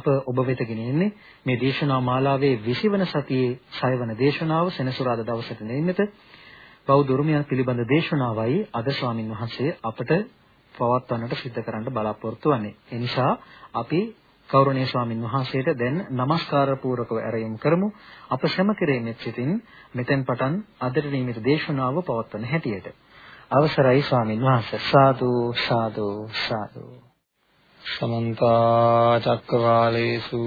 අප ඔබ වෙත ගෙනෙන්නේ මේ දේශනා මාලාවේ 20 වන සතියේ 6 වන දේශනාව සෙනසුරාදා දවසට නියමිත බෞද්ධ උරුමයන් පිළිබඳ දේශනාවයි අද ස්වාමින් වහන්සේ අපට පවත්වන්නට සිද්ධ කරන්න බලාපොරොත්තු වෙන්නේ. ඒ නිසා අපි ගෞරවනීය ස්වාමින් වහන්සේට දැන් নমස්කාර පූර්වකව ඇරයුම් කරමු. අප ශ්‍රම කෙරෙන්නේ සිටින් මෙතෙන් පටන් අදට නියමිත දේශනාව පවත්වන හැටියට. අවසරයි ස්වාමින් වහන්සේ. සාදු සාදු සාදු. සමන්ත චක්කවාලේසු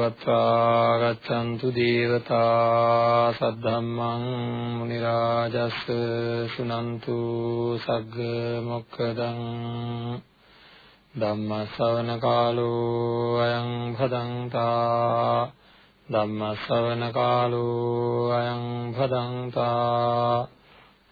අත්‍රා ගච්ඡන්තු දේවතා සද්ධම්මං මුනි රාජස් සුනන්තු සග්ග මොක්කදං ධම්ම ශ්‍රවණ කාලෝ අයං භදංතා ධම්ම ශ්‍රවණ කාලෝ අයං භදංතා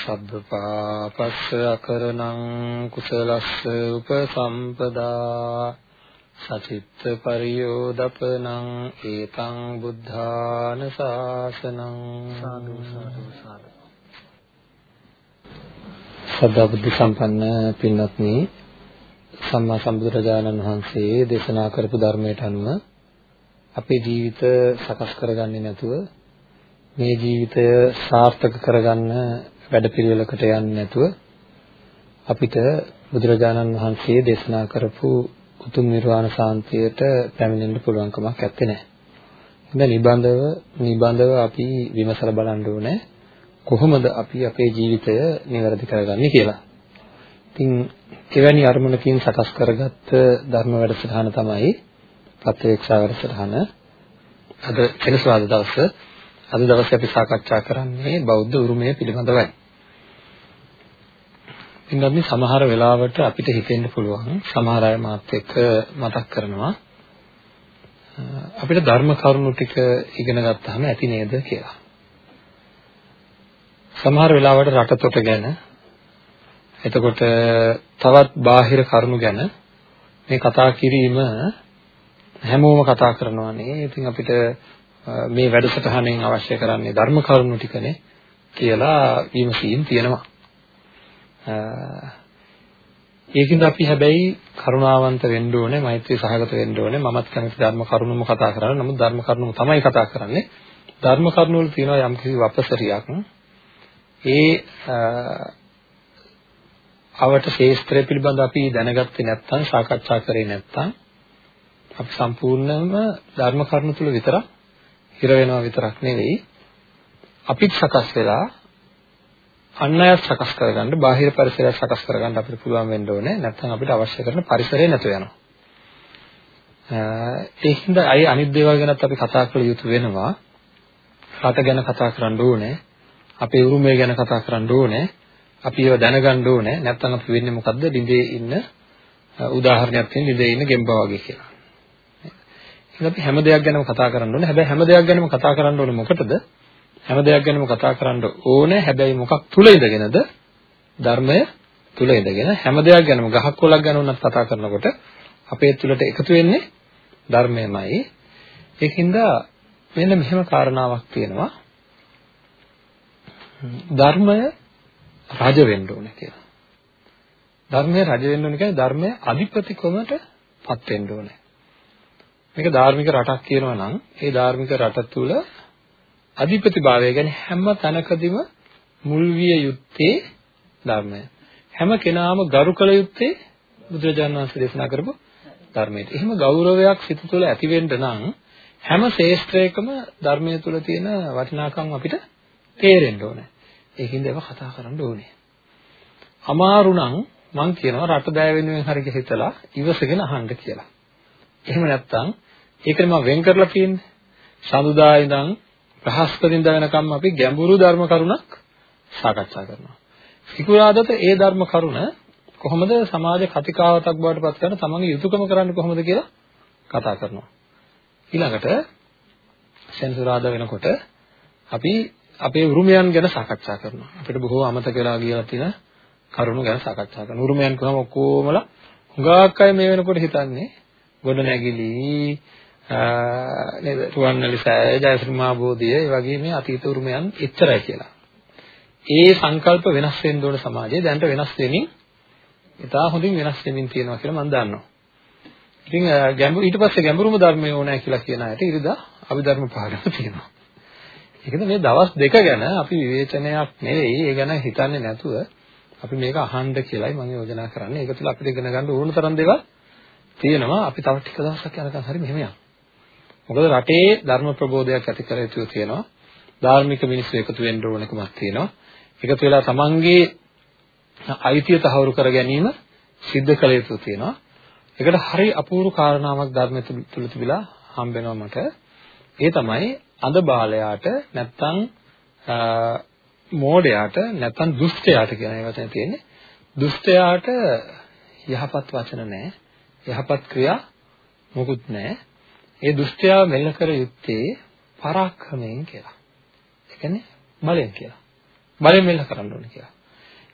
සබ්බපාපස්ස අකරණං කුසලස්ස උපසම්පදා සචිත්ත පරියෝදපනං ඒතං බුද්ධාන ශාසනං සාදු සාදු සාදු සදා බුද්ධ සම්පන්න පින්වත්නි සම්මා සම්බුදුරජාණන් වහන්සේ දේශනා කරපු ධර්මයට අනුව අපේ ජීවිත සකස් කරගන්නේ නැතුව මේ ජීවිතය සාර්ථක කරගන්න වැඩපිළිවෙලකට යන්නේ නැතුව අපිට බුදුරජාණන් වහන්සේ දේශනා කරපු උතුම් නිර්වාණ සාන්තියට පැමිණෙන්න පුළුවන් කමක් නැත්තේ නෑ. එහෙනම් නිබඳව නිබඳව අපි විමසලා බලන්න ඕනේ කොහොමද අපි අපේ ජීවිතය නිවැරදි කරගන්නේ කියලා. ඉතින් එවැනි අරමුණකින් සකස් කරගත්ත ධර්ම වැඩසටහන තමයි ප්‍රත්‍යක්ෂ වැඩසටහන. අද කෙනස්වාද දවස අද දවසේ අපි සාකච්ඡා කරන්නේ බෞද්ධ උරුමය පිළිබඳවයි. ඉතින් සමහර වෙලාවට අපිට හිතෙන්න පුළුවන් සමහර අය මාත් එක්ක මතක් කරනවා අපිට ධර්ම කරුණු ටික ඉගෙන ගත්තාම ඇති නේද කියලා. සමහර වෙලාවට රටතොට ගැන එතකොට තවත් බාහිර කරුණු ගැන මේ කතා කිරීම හැමෝම කතා කරනවානේ. ඉතින් අපිට මේ වැඩසටහනෙන් අවශ්‍ය කරන්නේ ධර්ම කරුණු ටිකනේ කියලා විමසීම් තියෙනවා. ඒකින්ද අපි හැබැයි කරුණාවන්ත වෙන්න ඕනේ, මෛත්‍රී සහගත වෙන්න ඕනේ. මමත් කැමති ධර්ම කරුණුම කතා කරන්න. නමුත් ධර්ම කරුණුම තමයි කතා කරන්නේ. ධර්ම කරුණු වල තියෙනවා යම්කිසි වපසරියක්. ඒ අවට ශේස්ත්‍රය පිළිබඳ අපි දැනගත්තේ නැත්නම් සාකච්ඡා කරේ නැත්නම් අපි සම්පූර්ණයෙන්ම ධර්ම කරුණු තුල විතරක් හිර වෙනවා විතරක් නෙවෙයි අපිත් සකස් වෙලා අන් අයත් සකස් කරගන්න බාහිර පරිසරයක් සකස් කරගන්න අපිට පුළුවන් වෙන්න ඕනේ. නැත්නම් අපිට අවශ්‍ය කරන පරිසරය නැතු වෙනවා. ඒ හින්දා අය අනිත් දේවල් ගැනත් අපි කතා කළ යුතු වෙනවා. රට ගැන කතා කරන්න ඕනේ. අපේ උරුමය ගැන කතා කරන්න ඕනේ. අපි ඒව දැනගන්න ඕනේ. නැත්නම් අපි වෙන්නේ මොකද්ද? ළිඳේ ඉන්න උදාහරණයක් තියෙන ළිඳේ ඉන්න ගෙම්බා වගේ කියලා. එහෙනම් අපි හැම දෙයක් ගැනම කතා කරන්න ඕනේ. හැබැයි හැම දෙයක් ගැනම කතා කරන්න ඕනේ මොකටද? හැම දෙයක් ගැනම කතා කරන්න ඕනේ. හැබැයි මොකක් තුල ඉඳගෙනද? ධර්මය තුල ඉඳගෙන හැම දෙයක් ගැනම ගහක් කොලක් ගැන උනත් කතා කරනකොට අපේ තුලට එකතු වෙන්නේ ධර්මයමයි. ඒකින්ද මෙන්න මෙහෙම කාරණාවක් තියෙනවා. ධර්මය රජ වෙන්න ඕනේ කියලා. ධර්මයේ රජ වෙන්න ඕනේ කියන්නේ ධර්මයේ අධිපතිකමට පත් වෙන්න ඕනේ. මේක ධාර්මික රටක් කියනවා නම් ඒ ධාර්මික රට තුල අධිපතිභාවය කියන්නේ හැම තැනකදීම මුල් විය යුත්තේ ධර්මය. හැම කෙනාම ගරු කළ යුත්තේ බුදුරජාණන් වහන්සේ දේශනා කරපු ධර්මයට. එහෙම ගෞරවයක් සිත තුළ ඇති වෙන්න නම් හැම ශේෂ්ත්‍රයකම ධර්මයේ තුල තියෙන වටිනාකම් අපිට තේරෙන්න ඕනේ. ඒකින්ද ඒවා කතා කරන්න ඕනේ. අමාරු නම් මං කියනවා රට දෑ වෙනුවෙන් හරි හිතලා ඉවසගෙන අහන්න කියලා. එහෙම නැත්නම් ඒකනේ මම වෙන් කරලා තියෙන්නේ. සඳුදා ඉඳන් බ්‍රහස්පතින්දා වෙනකම් අපි ගැඹුරු ධර්ම කරුණක් සාකච්ඡා කරනවා. සිකුරාදට ඒ ධර්ම කරුණ කොහොමද සමාජ කතිකාවතක් බවට පත් කරන තමන්ගේ යුතුයකම කරන්නේ කොහොමද කියලා කතා කරනවා. ඊළඟට සෙන්සුරාදා වෙනකොට අපි අපේ උරුමයන් ගැන සාකච්ඡා කරනවා. අපිට බොහෝ අමතක වෙලා ගියලා තියෙන කරුණු ගැන සාකච්ඡා කරනවා. උරුමයන් කියවම ඔක්කොමලා හුඟක් අය මේ වෙනකොට හිතන්නේ ගොඩ නැගිලි නේද රුවන්වැලි සෑය ජයශ්‍රී මහා බෝධිය ඒ වගේ මේ අතීත උරුමයන් එච්චරයි කියලා. ඒ සංකල්ප වෙනස් වෙන්න ඕන සමාජයේ දැනට වෙනස් වෙමින් ඉතා හොඳින් වෙනස් වෙමින් තියෙනවා කියලා මම දන්නවා. ඉතින් ගැඹුරු ඊට පස්සේ ගැඹුරුම ධර්මය ඕනෑ කියලා කියන අයට ඉරිදා අභිධර්ම පාඩම තියෙනවා. ඒකද මේ දවස් දෙක ගැන අපි විවේචනයක් නෙවෙයි ඒ ගැන හිතන්නේ නැතුව අපි මේක අහන්න කියලායි මම යෝජනා කරන්නේ. ඒක තුළ අපිට ඉගෙන ගන්න ඕන තරම් දේවල් තියෙනවා. අපි තව ටික දවසක් යනකම් හරි මෙහෙම යමු. මොකද රටේ ධර්ම ප්‍රබෝධයක් ඇති කර යුතු තියෙනවා. ධාර්මික මිනිස්සු එකතු වෙන්න ඕනකමක් තියෙනවා. එකතු වෙලා තමන්ගේ අයිතිය තහවුරු කර ගැනීම සිද්ධ කළ යුතු තියෙනවා. ඒකට හරි අපූර්ව කාරණාවක් ධර්ම තුල තිබිලා හම්බ වෙනවා මට. ඒ තමයි අද බාලයාට නැත්තම් මෝඩයාට නැත්තම් දුෂ්ටයාට කියන ඒ වචනේ තියෙන්නේ. දුෂ්ටයාට යහපත් වචන නැහැ. යහපත් ක්‍රියා මොකුත් නැහැ. ඒ දුෂ්ටයා මෙල්ල කර යුත්තේ පරාක්‍රමයෙන් කියලා. ඒ කියන්නේ බලයෙන් කියලා. බලයෙන් මෙල්ල කරන්න ඕනේ කියලා.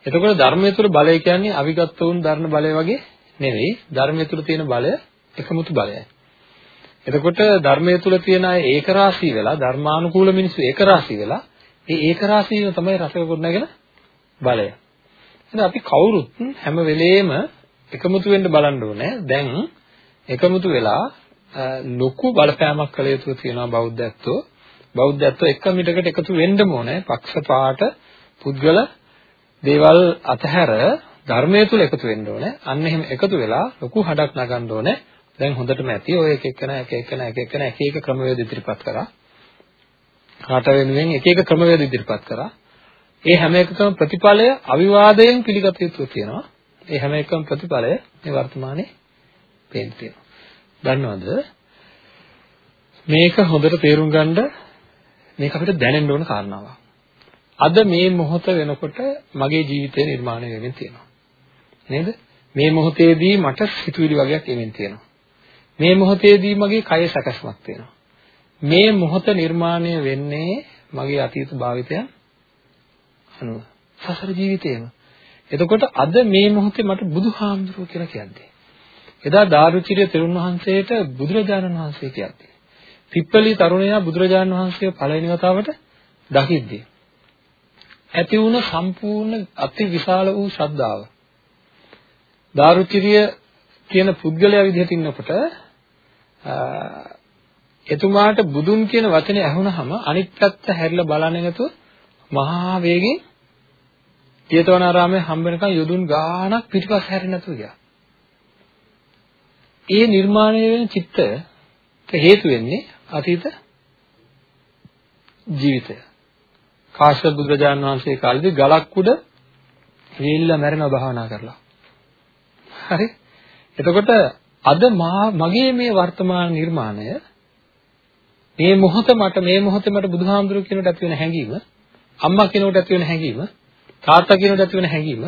එතකොට ධර්මයේ තුල බලය කියන්නේ අවිගත් වුන් ධර්ම බලය වගේ නෙවෙයි. ධර්මයේ තුල තියෙන බලය එකමුතු බලයයි. එතකොට ධර්මයේ තුල තියෙන අය ඒකරාශී වෙලා ධර්මානුකූල මිනිස්සු ඒකරාශී වෙලා ඒ ඒකරාශීව තමයි රසක ගොඩනගෙන බලය. එහෙනම් අපි කවුරුත් හැම වෙලේම එකමුතු වෙන්න බලන්න ඕනේ. දැන් එකමුතු වෙලා ලොකු බලපෑමක් කළ යුතු තියෙනවා බෞද්ධත්වෝ. බෞද්ධත්වෝ එක මිටකට එකතු වෙන්න ඕනේ. පක්ෂපාත පුද්ගල දේවල් අතහැර ධර්මයේ තුල එකතු වෙන්න ඕනේ. අන්න එහෙම එකතු වෙලා ලොකු හඩක් නගන්න ඕනේ. දැන් හොඳටම ඇති ඔය එක එකන එක එකන එක එකන එක එක ක්‍රමවේද ඉදිරිපත් කරා. කාට වෙනුවෙන් එක එක ක්‍රමවේද ඉදිරිපත් කරා. ඒ හැම එකකම ප්‍රතිඵලය අවිවාදයෙන් පිළිගත යුතු තියෙනවා. ඒ හැම එකම ප්‍රතිඵලය මේ වර්තමානයේ පේන්න තියෙනවා. දන්නවද? මේක හොඳට තේරුම් ගන්න මේක අපිට දැනෙන්න ඕන කාරණාවක්. අද මේ මොහොත වෙනකොට මගේ ජීවිතය නිර්මාණය වෙමින් තියෙනවා. නේද? මේ මොහොතේදී මට සිතුවිලි වගේක් එමින් තියෙනවා. මේ මොහොතේදී මගේ කය සකස්මක් තියෙනවා. මේ මොහොත නිර්මාණය වෙන්නේ මගේ අතීත භාවිතයන් අනුව. සසර ජීවිතේම. එතකොට අද මේ මොහොතේ මට බුදුහාමුදුරුවෝ කියලා කියන්නේ. එදා දාරුචිරිය තෙරුන් වහන්සේට බුදුරජාණන් වහන්සේ කියන්නේ. පිප්පලි තරුණයා බුදුරජාණන් වහන්සේ පළවෙනි වතාවට දකිද්දී ඇති වුණ සම්පූර්ණ අති විශාල වූ ශ්‍රද්ධාව. දාරුචිරිය කියන පුද්ගලයා විදිහට ඉන්නකොට එතුමාට බුදුන් කියන වචනේ ඇහුනහම අනිත් පැත්ත හැරිලා බලන්නේ නැතුව මහා වේගෙන් ජේතවනාරාමයේ හම්බ වෙනකන් යොදුන් ගාණක් පිටිපස්ස හැරෙන්නේ නැතුව ගියා. ඒ නිර්මාණය වෙන චිත්තය හේතු වෙන්නේ අතීත ජීවිතය. කාශ්‍යප බුදුරජාණන් වහන්සේ කාලේදී ගලක් උඩ වේලිලා මැරෙනවා භාවනා කරලා. හරි? එතකොට අද මගේ මේ වර්තමාන නිර්මාණය මේ මොහොත මට මේ මොහොතේ මට බුදුහාමුදුරු කියනට ඇති වෙන හැඟීම අම්මා කියනට ඇති වෙන හැඟීම තාත්තා කියනට ඇති වෙන හැඟීම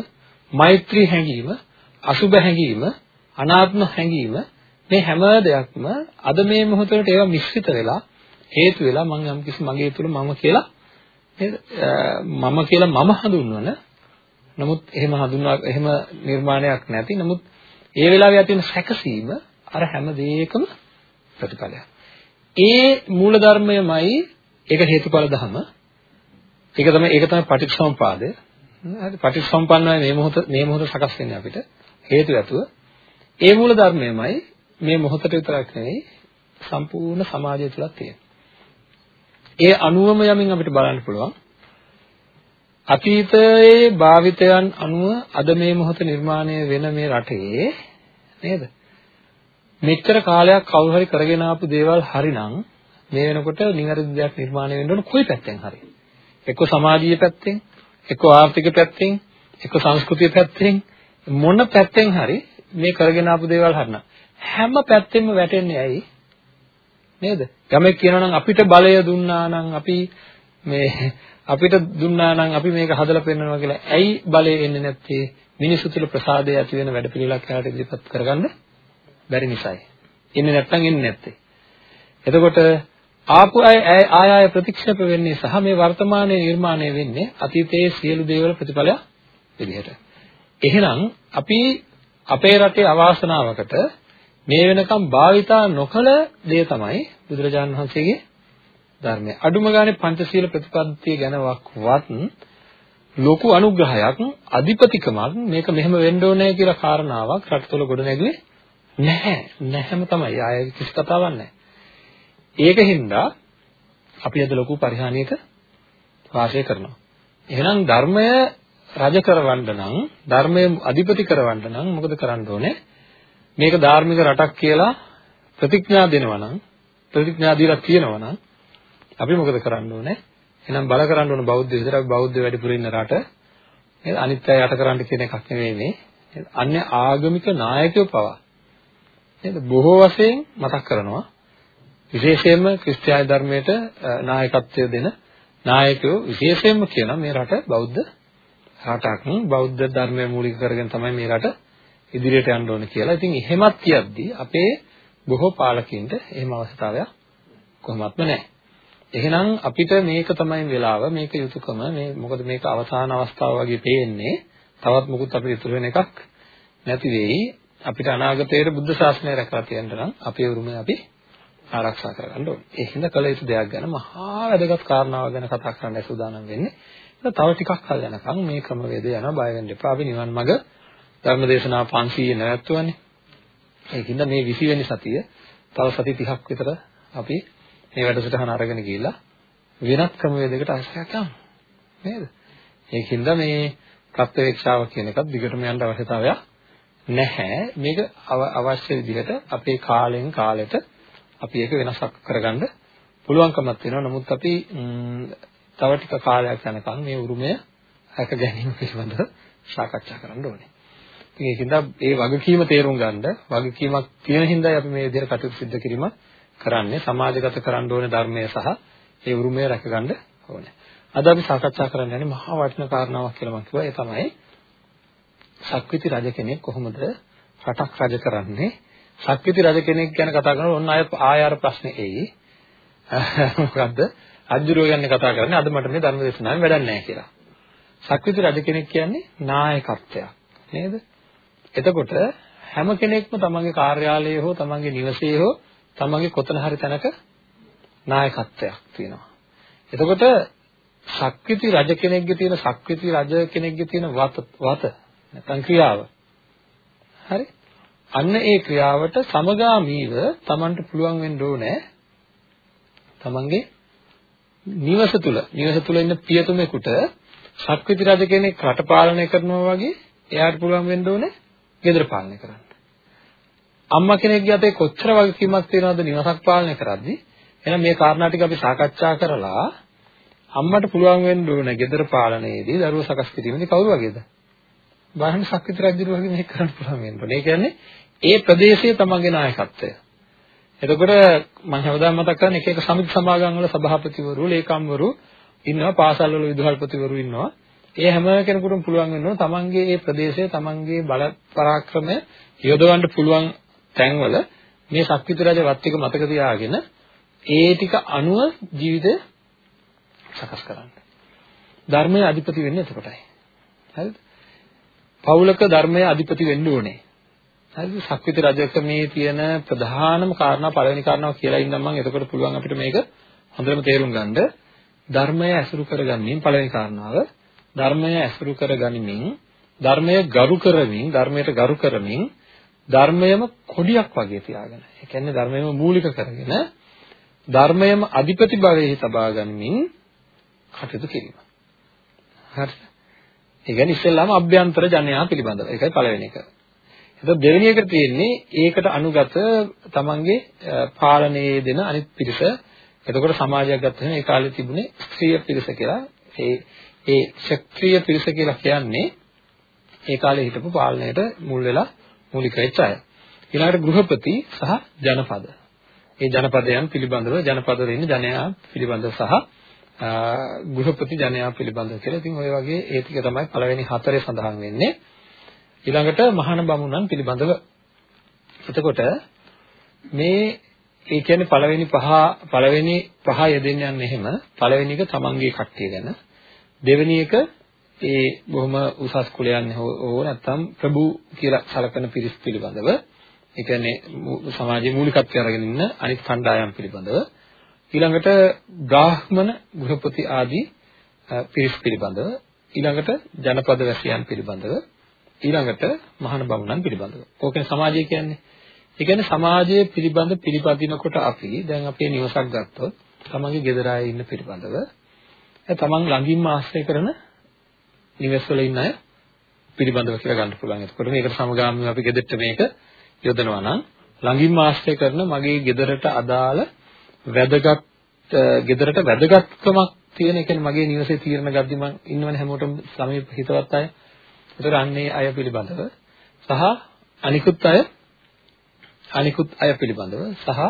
මෛත්‍රී හැඟීම අසුබ හැඟීම අනාත්ම හැඟීම මේ හැම දෙයක්ම අද මේ මොහොතේට ඒවා මිශ්‍රිත වෙලා හේතු වෙලා මම යම් කිසි මගේ තුල මම කියලා නේද මම කියලා මම හඳුන්වන නමුත් එහෙම හඳුන්වා එහෙම නිර්මාණයක් නැති නමුත් ඒ වෙලාවේ ඇති වෙන සැකසීම අර හැම දෙයකම ප්‍රතිඵලයක්. ඒ මූල ධර්මයමයි ඒක හේතුඵල ධම. ඒක තමයි ඒක තමයි පටිච්චසමුපාදය. හරි පටිච්චසමුප්පන්නයි මේ මොහොත මේ මොහොත සකස් වෙන්නේ අපිට හේතු ඇතුව. ඒ මූල ධර්මයමයි මේ මොහොතට විතරක් නෙවෙයි සම්පූර්ණ සමාජය තුලත් තියෙනවා. ඒ අනුවම යමින් අපිට බලන්න පුළුවන් අතීතයේ භාවිතයන් අනුව අද මේ මොහොත නිර්මාණය වෙන මේ රටේ නේද මෙච්චර කාලයක් කවුරු හරි කරගෙන ආපු දේවල් හරිනම් මේ වෙනකොට නිවැරදි දෙයක් නිර්මාණය වෙන්න ඕන කොයි පැත්තෙන් හරි එක්ක සමාජීය පැත්තෙන් එක්ක ආර්ථික පැත්තෙන් එක්ක සංස්කෘතිය පැත්තෙන් මොන පැත්තෙන් හරි මේ කරගෙන ආපු දේවල් හරිනම් හැම පැත්තෙම වැටෙන්නේ ඇයි නේද? යමෙක් කියනවා නම් අපිට බලය දුන්නා නම් අපි මේ අපිට දුන්නා නම් අපි මේක හදලා පෙන්නනවා කියලා. ඇයි බලය එන්නේ නැත්තේ? මිනිසු තුළ ප්‍රසාදය ඇති වෙන වැඩ පිළිලක් යාට ඉදිරිපත් කරගන්න බැරි නිසායි. එන්නේ නැත්තම් එන්නේ නැත්තේ. එතකොට ආපු අය ආය ආය ප්‍රතික්ෂේප වෙන්නේ සහ මේ වර්තමානයේ නිර්මාණය වෙන්නේ අතීතයේ සියලු දේවල් ප්‍රතිඵලයක් විදිහට. එහෙනම් අපි අපේ රටේ අවාසනාවකට මේ වෙනකම් භාවිතා නොකළ දේ තමයි බුදුරජාණන් වහන්සේගේ ධර්මය. අඩුම ගානේ පංචශීල ප්‍රතිපත්තිය ගැනවත් ලොකු අනුග්‍රහයක් අධිපතිකමක් මේක මෙහෙම වෙන්න ඕනේ කියලා කාරණාවක් රටතල ගොඩ නැගුවේ නැහැ. නැහැම තමයි. ආයෙ කිසි කතාවක් නැහැ. ඒකින්ද අපි අද ලොකු පරිහානියක වාසය කරනවා. එහෙනම් ධර්මය රජ කරවන්න නම් ධර්මය අධිපති කරවන්න නම් මොකද කරන්න ඕනේ? මේක ධාර්මික රටක් කියලා ප්‍රතිඥා දෙනවා නම් ප්‍රතිඥා දීලා කියනවා නම් අපි මොකද කරන්න ඕනේ? එහෙනම් බල කරන්න ඕන බෞද්ධ විතරක් බෞද්ධ වැඩිපුර ඉන්න රට නේද? අනිත් අය යට කරන්න කියන එකක් නෙවෙයි මේ. අන්‍ය ආගමික නායකයෝ පවා නේද? බොහෝ වශයෙන් මතක් කරනවා. විශේෂයෙන්ම ක්‍රිස්තියානි ධර්මයට නායකත්වය දෙන නායකයෝ විශේෂයෙන්ම කියනවා මේ රට බෞද්ධ රටක් බෞද්ධ ධර්මය මූලික කරගෙන තමයි මේ රට ඉදිරියට යන්න ඕනේ කියලා. ඉතින් එහෙමත් කියද්දී අපේ බොහෝ පාලකින්ට එහෙම අවස්ථාවක් කොහොමත්ම නැහැ. එහෙනම් අපිට මේක තමයි වෙලාව මේක යුතුයකම මේ මොකද මේක අවසාන අවස්ථාව වගේ පේන්නේ. තවත් මොකුත් අපිට ඉතුරු වෙන එකක් නැති වෙයි. අපිට අනාගතයේ බුද්ධ ශාසනය රැකලා තියන්න නම් අපේ උරුමය අපි ආරක්ෂා කරගන්න ඕනේ. ඒ හින්දා කළ යුතු දෙයක් ගැන මහා වැදගත් කාරණාවක් ගැන කතා කරන්න සූදානම් වෙන්නේ. තව ටිකක් කල් යනකම් මේ ක්‍රමවේද යනවා බය වෙන්න එපා. අපි නිවන් මඟ ධර්මදේශනා 500 නැවැත්තුවානේ. ඒකින්ද මේ 20 වෙනි සතිය තව සති 30ක් විතර අපි මේ වැඩසටහන අරගෙන ගිහිල්ලා වෙනත් ක්‍රමවේදයකට අවශ්‍යයක් යනවා. නේද? ඒකින්ද මේ ප්‍රත්‍යවේක්ෂාව කියන එකත් දිගටම යන්න අවශ්‍යතාවයක් නැහැ. මේක අවශ්‍ය විදිහට අපේ කාලෙන් කාලෙට අපි ඒක වෙනසක් කරගන්න පුළුවන්කමක් තියෙනවා. නමුත් අපි තව ටික කාලයක් යනකම් මේ උරුමය රැක ගැනීම පිළිබඳව සාකච්ඡා කරන්න ඕනේ. ඉතින් ඒකින්ද ඒ වගකීම තේරුම් ගන්න වගකීමක් තියෙන හින්දායි අපි මේ විදිහට කටයුතු සිදු කිරීම කරන්නේ සමාජගත කරන්න ඕනේ ධර්මය සහ ඒ උරුමය රැකගන්න ඕනේ. අද අපි සාකච්ඡා කරන්න යන්නේ මහා වටිනා කාරණාවක් කියලා මම කිව්වා. ඒ තමයි ශක්විති රජ කෙනෙක් කොහොමද රටක් රජ කරන්නේ? ශක්විති රජ කෙනෙක් ගැන කතා කරනකොට ඔන්න ආය ආයාර ප්‍රශ්නේ එයි. මොකද්ද? අජ්ජුරුව ගැන කතා කරන්නේ අද මට මේ ධර්ම දේශනාවෙන් වැඩක් නැහැ කියලා. ශක්විති රජ කෙනෙක් කියන්නේ නායකත්වයක් නේද? එතකොට හැම කෙනෙක්ම තමන්ගේ කාර්යාලයේ හෝ තමන්ගේ නිවසේ හෝ තමන්ගේ කොතන හරි තැනක නායකත්වයක් තියෙනවා. එතකොට ශක්විති රජ කෙනෙක්ගේ තියෙන ශක්විති රජ කෙනෙක්ගේ තියෙන වත වත නැත්නම් ක්‍රියාව. හරි? අන්න ඒ ක්‍රියාවට සමගාමීව තමන්ට පුළුවන් වෙන්න ඕනේ තමන්ගේ නිවස තුල නිවස තුල ඉන්න පියතුමෙකුට ශක්විති රජ කෙනෙක් රට පාලනය කරනවා වගේ එයාට පුළුවන් වෙන්න ඕනේ ගෙදර පාලනය කරන්න. අම්මා කෙනෙක්ගේ අතේ කොච්චර වගකීමක් තියෙනවද නිවසක් පාලනය කරද්දී එහෙනම් මේ කාරණා ටික අපි සාකච්ඡා කරලා අම්මට පුළුවන් වෙන්න ඕනේ ගෙදර පාලනයේදී දරුවෝ සකස් කිරීමේදී කවුරු වගේද? බාහන ශක්විති රජු වගේ මේක කරන්න පුළුවන් වෙන්න ඕනේ. ඒ කියන්නේ ඒ ප්‍රදේශයේ තමන්ගේ නායකත්වය. එතකොට මම හැමදාම මතක් කරන්නේ එක එක සමිති සමාගම් වල සභාපතිවරු, ලේකම්වරු ඉන්නවා, පාසල් වල විදුහල්පතිවරු ඉන්නවා. ඒ හැම කෙනෙකුටම පුළුවන් වෙනවා තමන්ගේ ඒ ප්‍රදේශයේ තමන්ගේ බල පරාක්‍රමය යොදවන්න පුළුවන් තැන්වල මේ ශක්තිත රජ වත් ටික මතක තියාගෙන ඒ ටික අනුව ජීවිතය සකස් කරන්න. ධර්මයේ අධිපති වෙන්නේ එතකොටයි. හරිද? පෞලක ධර්මයේ අධිපති වෙන්න ඕනේ. හරිද? ශක්තිත රජකමේ තියෙන ප්‍රධානම කාරණා පළවෙනි කාරණාව කියලා ඉන්නම් මම එතකොට පුළුවන් අපිට මේක හොඳටම තේරුම් ගන්න. ධර්මය ඇසුරු කරගන්නේ පළවෙනි කාරණාව ධර්මය ඇසුරු කරගනිමින් ධර්මය ගරු කරමින් ධර්මයට ගරු කරමින් ධර්මයම කොඩියක් වගේ තියාගෙන ඒ කියන්නේ ධර්මයම මූලික කරගෙන ධර්මයම අධිපති භාවයේ තබා ගනිමින් කටයුතු කිරීම. හරිද? ඒ කියන්නේ ඉස්සෙල්ලාම අභ්‍යන්තර ජනයා පිළිබඳව. ඒකයි පළවෙනි එක. එතකොට දෙවෙනි එකට තියෙන්නේ ඒකට අනුගත තමන්ගේ පාලනයේ දෙන අනිත් පිරිස. එතකොට සමාජයක් ගත්තම ඒ කාලේ තිබුණේ ස්ත්‍රීය පිරිස කියලා. ඒ ඒ ක්ෂත්‍රීය පිරිස කියලා කියන්නේ ඒ කාලේ හිටපු පාලනයට මුල් වෙලා මූලික වෙච්ච අය. ඊළඟට ගෘහපති සහ ජනපද. ඒ ජනපදයන් පිළිබඳව ජනපදවල ඉන්න ජනයා පිළිබඳව සහ ගෘහපති ජනයා පිළිබඳව කියලා. ඉතින් ওই වගේ ඒ ටික තමයි පළවෙනි හතරේ සඳහන් වෙන්නේ. ඊළඟට මහාන බමුණන් පිළිබඳව. එතකොට මේ ඒ කියන්නේ පළවෙනි පහ පළවෙනි පහ යෙදෙන්න යන්නේ එහෙම පළවෙනි එක තමන්ගේ කට්ටිය ගැන. දෙවෙනි එක ඒ බොහොම උසස් කුලයන් හෝ නැත්නම් ප්‍රභු කියලා සලකන පිරිස් පිළිබඳව. ඒ කියන්නේ සමාජයේ මූලිකත්වය අරගෙන ඉන්න අනිත් කණ්ඩායම් පිළිබඳව. ඊළඟට බ්‍රාහ්මණ ගෘහපති ආදී පිරිස් පිළිබඳව. ඊළඟට ජනපද වැසියන් පිළිබඳව. ඊළඟට මහාන බමුණන් පිළිබඳව. ඕකනේ සමාජය කියන්නේ. ඒ කියන්නේ සමාජයේ පිළිබඳ පිළිපදිනකොට අපි දැන් අපේ නිවසක් ගත්තොත් තමන්ගේ ගෙදර අය ඉන්න පිළිබඳව තමන් ළඟින්ම ආශ්‍රය කරන නිවෙස්වල ඉන්න අය පිළිබඳව කියලා ගන්න පුළුවන්. එතකොට මේකට සමගාමීව අපි ගෙදරට මේක යොදනවා නම් ළඟින්ම ආශ්‍රය කරන මගේ ගෙදරට අදාළ වැදගත් ගෙදරට වැදගත්කමක් තියෙන ඒ කියන්නේ මගේ නිවසේ තීරණ ගද්දි මම ඉන්නවනේ හැමෝටම සමීප හිතවත් අය. ඒතර අන්නේ අය පිළිබඳව සහ අනිකුත් අය අනිකුත් අය පිළිබඳව සහ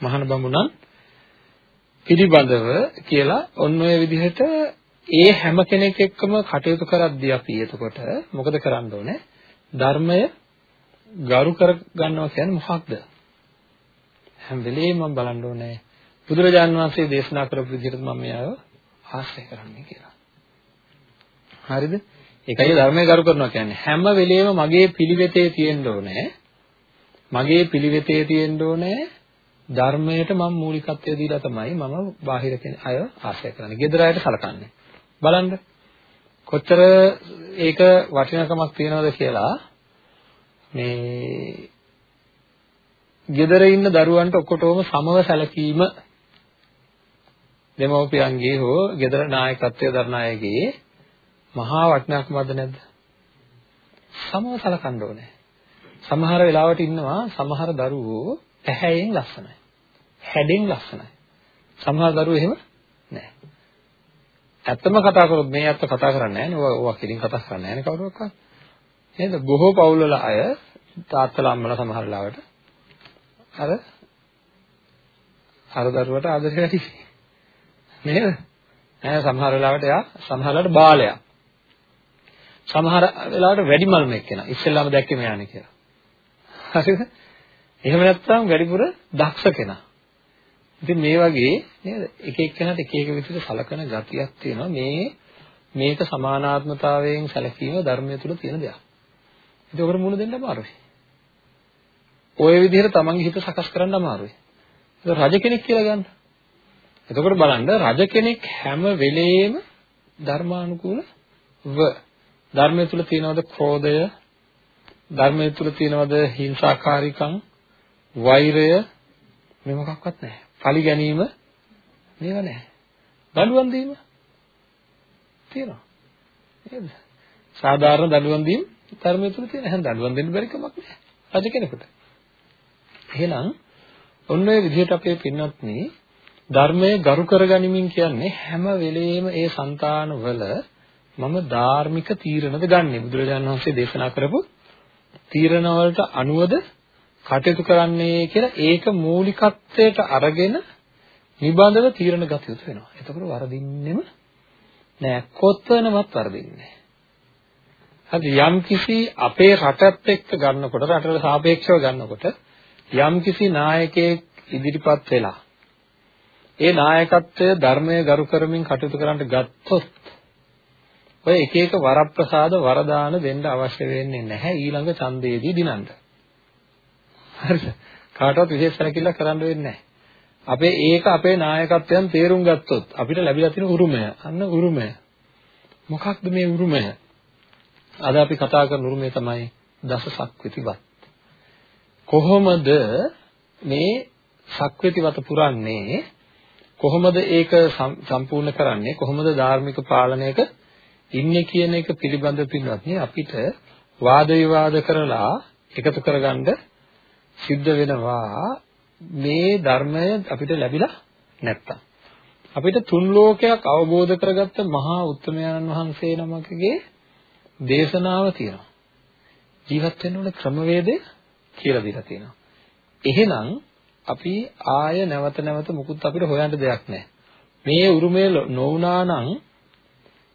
මහාන බමුණන් පිළිබඳව කියලා ඔන්න ඔය විදිහට ඒ හැම කෙනෙක් එක්කම කටයුතු කරද්දී අපි එතකොට මොකද කරන්න ඕනේ? ධර්මය ගරු කර ගන්නවා කියන්නේ මොකක්ද? හැම වෙලේම මම බලන්න ඕනේ බුදුරජාන් වහන්සේ දේශනා කරපු විදිහට මම මෙයාව ආශ්‍රය කරන්නේ කියලා. හරිද? ඒකයි ධර්මය ගරු කරනවා කියන්නේ හැම වෙලේම මගේ පිළිවෙතේ තියෙන්න ඕනේ. මගේ පිළිවෙතේ තියෙන්න ඕනේ ධර්මයට මම මූලිකත්වය දීලා තමයි මම බාහිර කෙනෙක් අය ආශ්‍රය කරන්නේ. gedara ayට සලකන්නේ. බලන්න කොච්චර ඒක වටිනකමක් තියනවද කියලා මේ gedara ඉන්න දරුවන්ට ඔක්කොටම සමව සැලකීම දෙමව්පියන්ගේ හෝ gedara නායකත්වයේ දරන අයගේ මහා වටිනාකමක්ද නැද්ද? සමව සලකන්න ඕනේ. සමහර වෙලාවට ඉන්නවා සමහර දරුවෝ පැහැයෙන් ලස්සනයි. හැඩෙන් ලස්සනයි. සමහර දරුවෝ එහෙම නැහැ. ඇත්තම කතා කරොත් මේ ඇත්ත කතා කරන්නේ නැහැ නේ. ඔවා කිලින් කතා කරන්නේ නැහැ නේ කවුරුවක්වත්. නේද? බොහෝ පවුල්වල අය තාත්තලා අම්මලා සමහර වෙලාවට අර අර දරුවට ආදරේ වැඩි. නේද? ඈ සමහර වෙලාවට එයා සමහර වෙලාවට බාලයා. සමහර වෙලාවට වැඩිමල්ම එක්කෙනා. ඉස්සෙල්ලාම දැක්කේ මෙයානේ කියලා. හරිද? එහෙම නැත්නම් වැඩිපුර දක්ෂ කෙනා. ඉතින් මේ වගේ නේද? එක එක්කෙනාට එක එක විදිහට සලකන ගතියක් තියෙනවා. මේ මේක සමානාත්මතාවයෙන් සැලකීම ධර්මය තුල තියෙන දෙයක්. ඒක උකට මුණ දෙන්න අමාරුයි. ওই විදිහට තමන්ගේ හිත සකස් කරන්න අමාරුයි. ඒක රජ කෙනෙක් කියලා ගන්න. එතකොට බලන්න රජ කෙනෙක් හැම වෙලේම ධර්මානුකූලව ධර්මය තුල තියෙනවද ක්‍රෝධය ධර්මය තුල තියෙනවද හිංසාකාරීකම් වෛරය මේ මොකක්වත් නැහැ. පලි ගැනීම මේව නැහැ. දඬුවම් දීම තියෙනවා. නේද? සාධාරණ දඬුවම් දීම ධර්මයේ තුල තියෙන හැම දඬුවම් දෙන්න බැරි කමක් නැහැ. රජ කෙනෙකුට. එහෙනම් ඔන්න ඔය විදිහට අපේ පින්වත්නි ධර්මයේ ගරු කරගනිමින් කියන්නේ හැම වෙලෙම ඒ సంతානවල මම ධාර්මික තීරණද ගන්නෙ බුදුරජාණන් වහන්සේ දේශනා කරපු තීරණ වලට අනුවද කටයුතු කරන්නේ කියලා ඒක මූලිකත්වයට අරගෙන නිබඳව තීරණ ගත යුතු වෙනවා. එතකොට වරදින්නෙම නෑ කොතනවත් වරදින්නේ නෑ. හරි යම් කිසි අපේ රටත් එක්ක ගන්නකොට රටට සාපේක්ෂව ගන්නකොට යම් කිසි නායකයෙක් ඉදිරිපත් වෙලා ඒ නායකත්වය ධර්මය ගරු කරමින් කටයුතු කරන්න ගත්තොත් ඔය එක එක වරප්‍රසාද වරදාන දෙන්න අවශ්‍ය වෙන්නේ නැහැ ඊළඟ ඡන්දයේදී දිනන්න. හරිද? කාටවත් විශේෂ සැලකිල්ලක් කරන්න වෙන්නේ නැහැ. අපේ ඒක අපේ නායකත්වයන් තේරුම් ගත්තොත් අපිට ලැබිලා තියෙන උරුමය. අන්න උරුමය. මොකක්ද මේ උරුමය? අද අපි කතා කරන උරුමය තමයි දස සක්විතිවත්. කොහොමද මේ සක්විතිවත පුරන්නේ? කොහොමද ඒක සම්පූර්ණ කරන්නේ? කොහොමද ධාර්මික පාලනයක ඉන්නේ කියන එක පිළිබඳව පින්වත්නි අපිට වාද විවාද කරලා එකතු කරගන්න සිද්ධ වෙනවා. මේ ධර්මය අපිට ලැබිලා නැත්තම්. අපිට තුන් ලෝකයක් අවබෝධ කරගත්ත මහා උත්තමයන්න් වහන්සේ නමකගේ දේශනාව තියෙනවා. ජීවත් වෙන්න ඕන ක්‍රමවේදය කියලා දීලා තියෙනවා. එහෙනම් අපි ආය නැවත නැවත මුකුත් අපිට හොයන්න දෙයක් නැහැ. මේ උරුමය නොවුනා නම්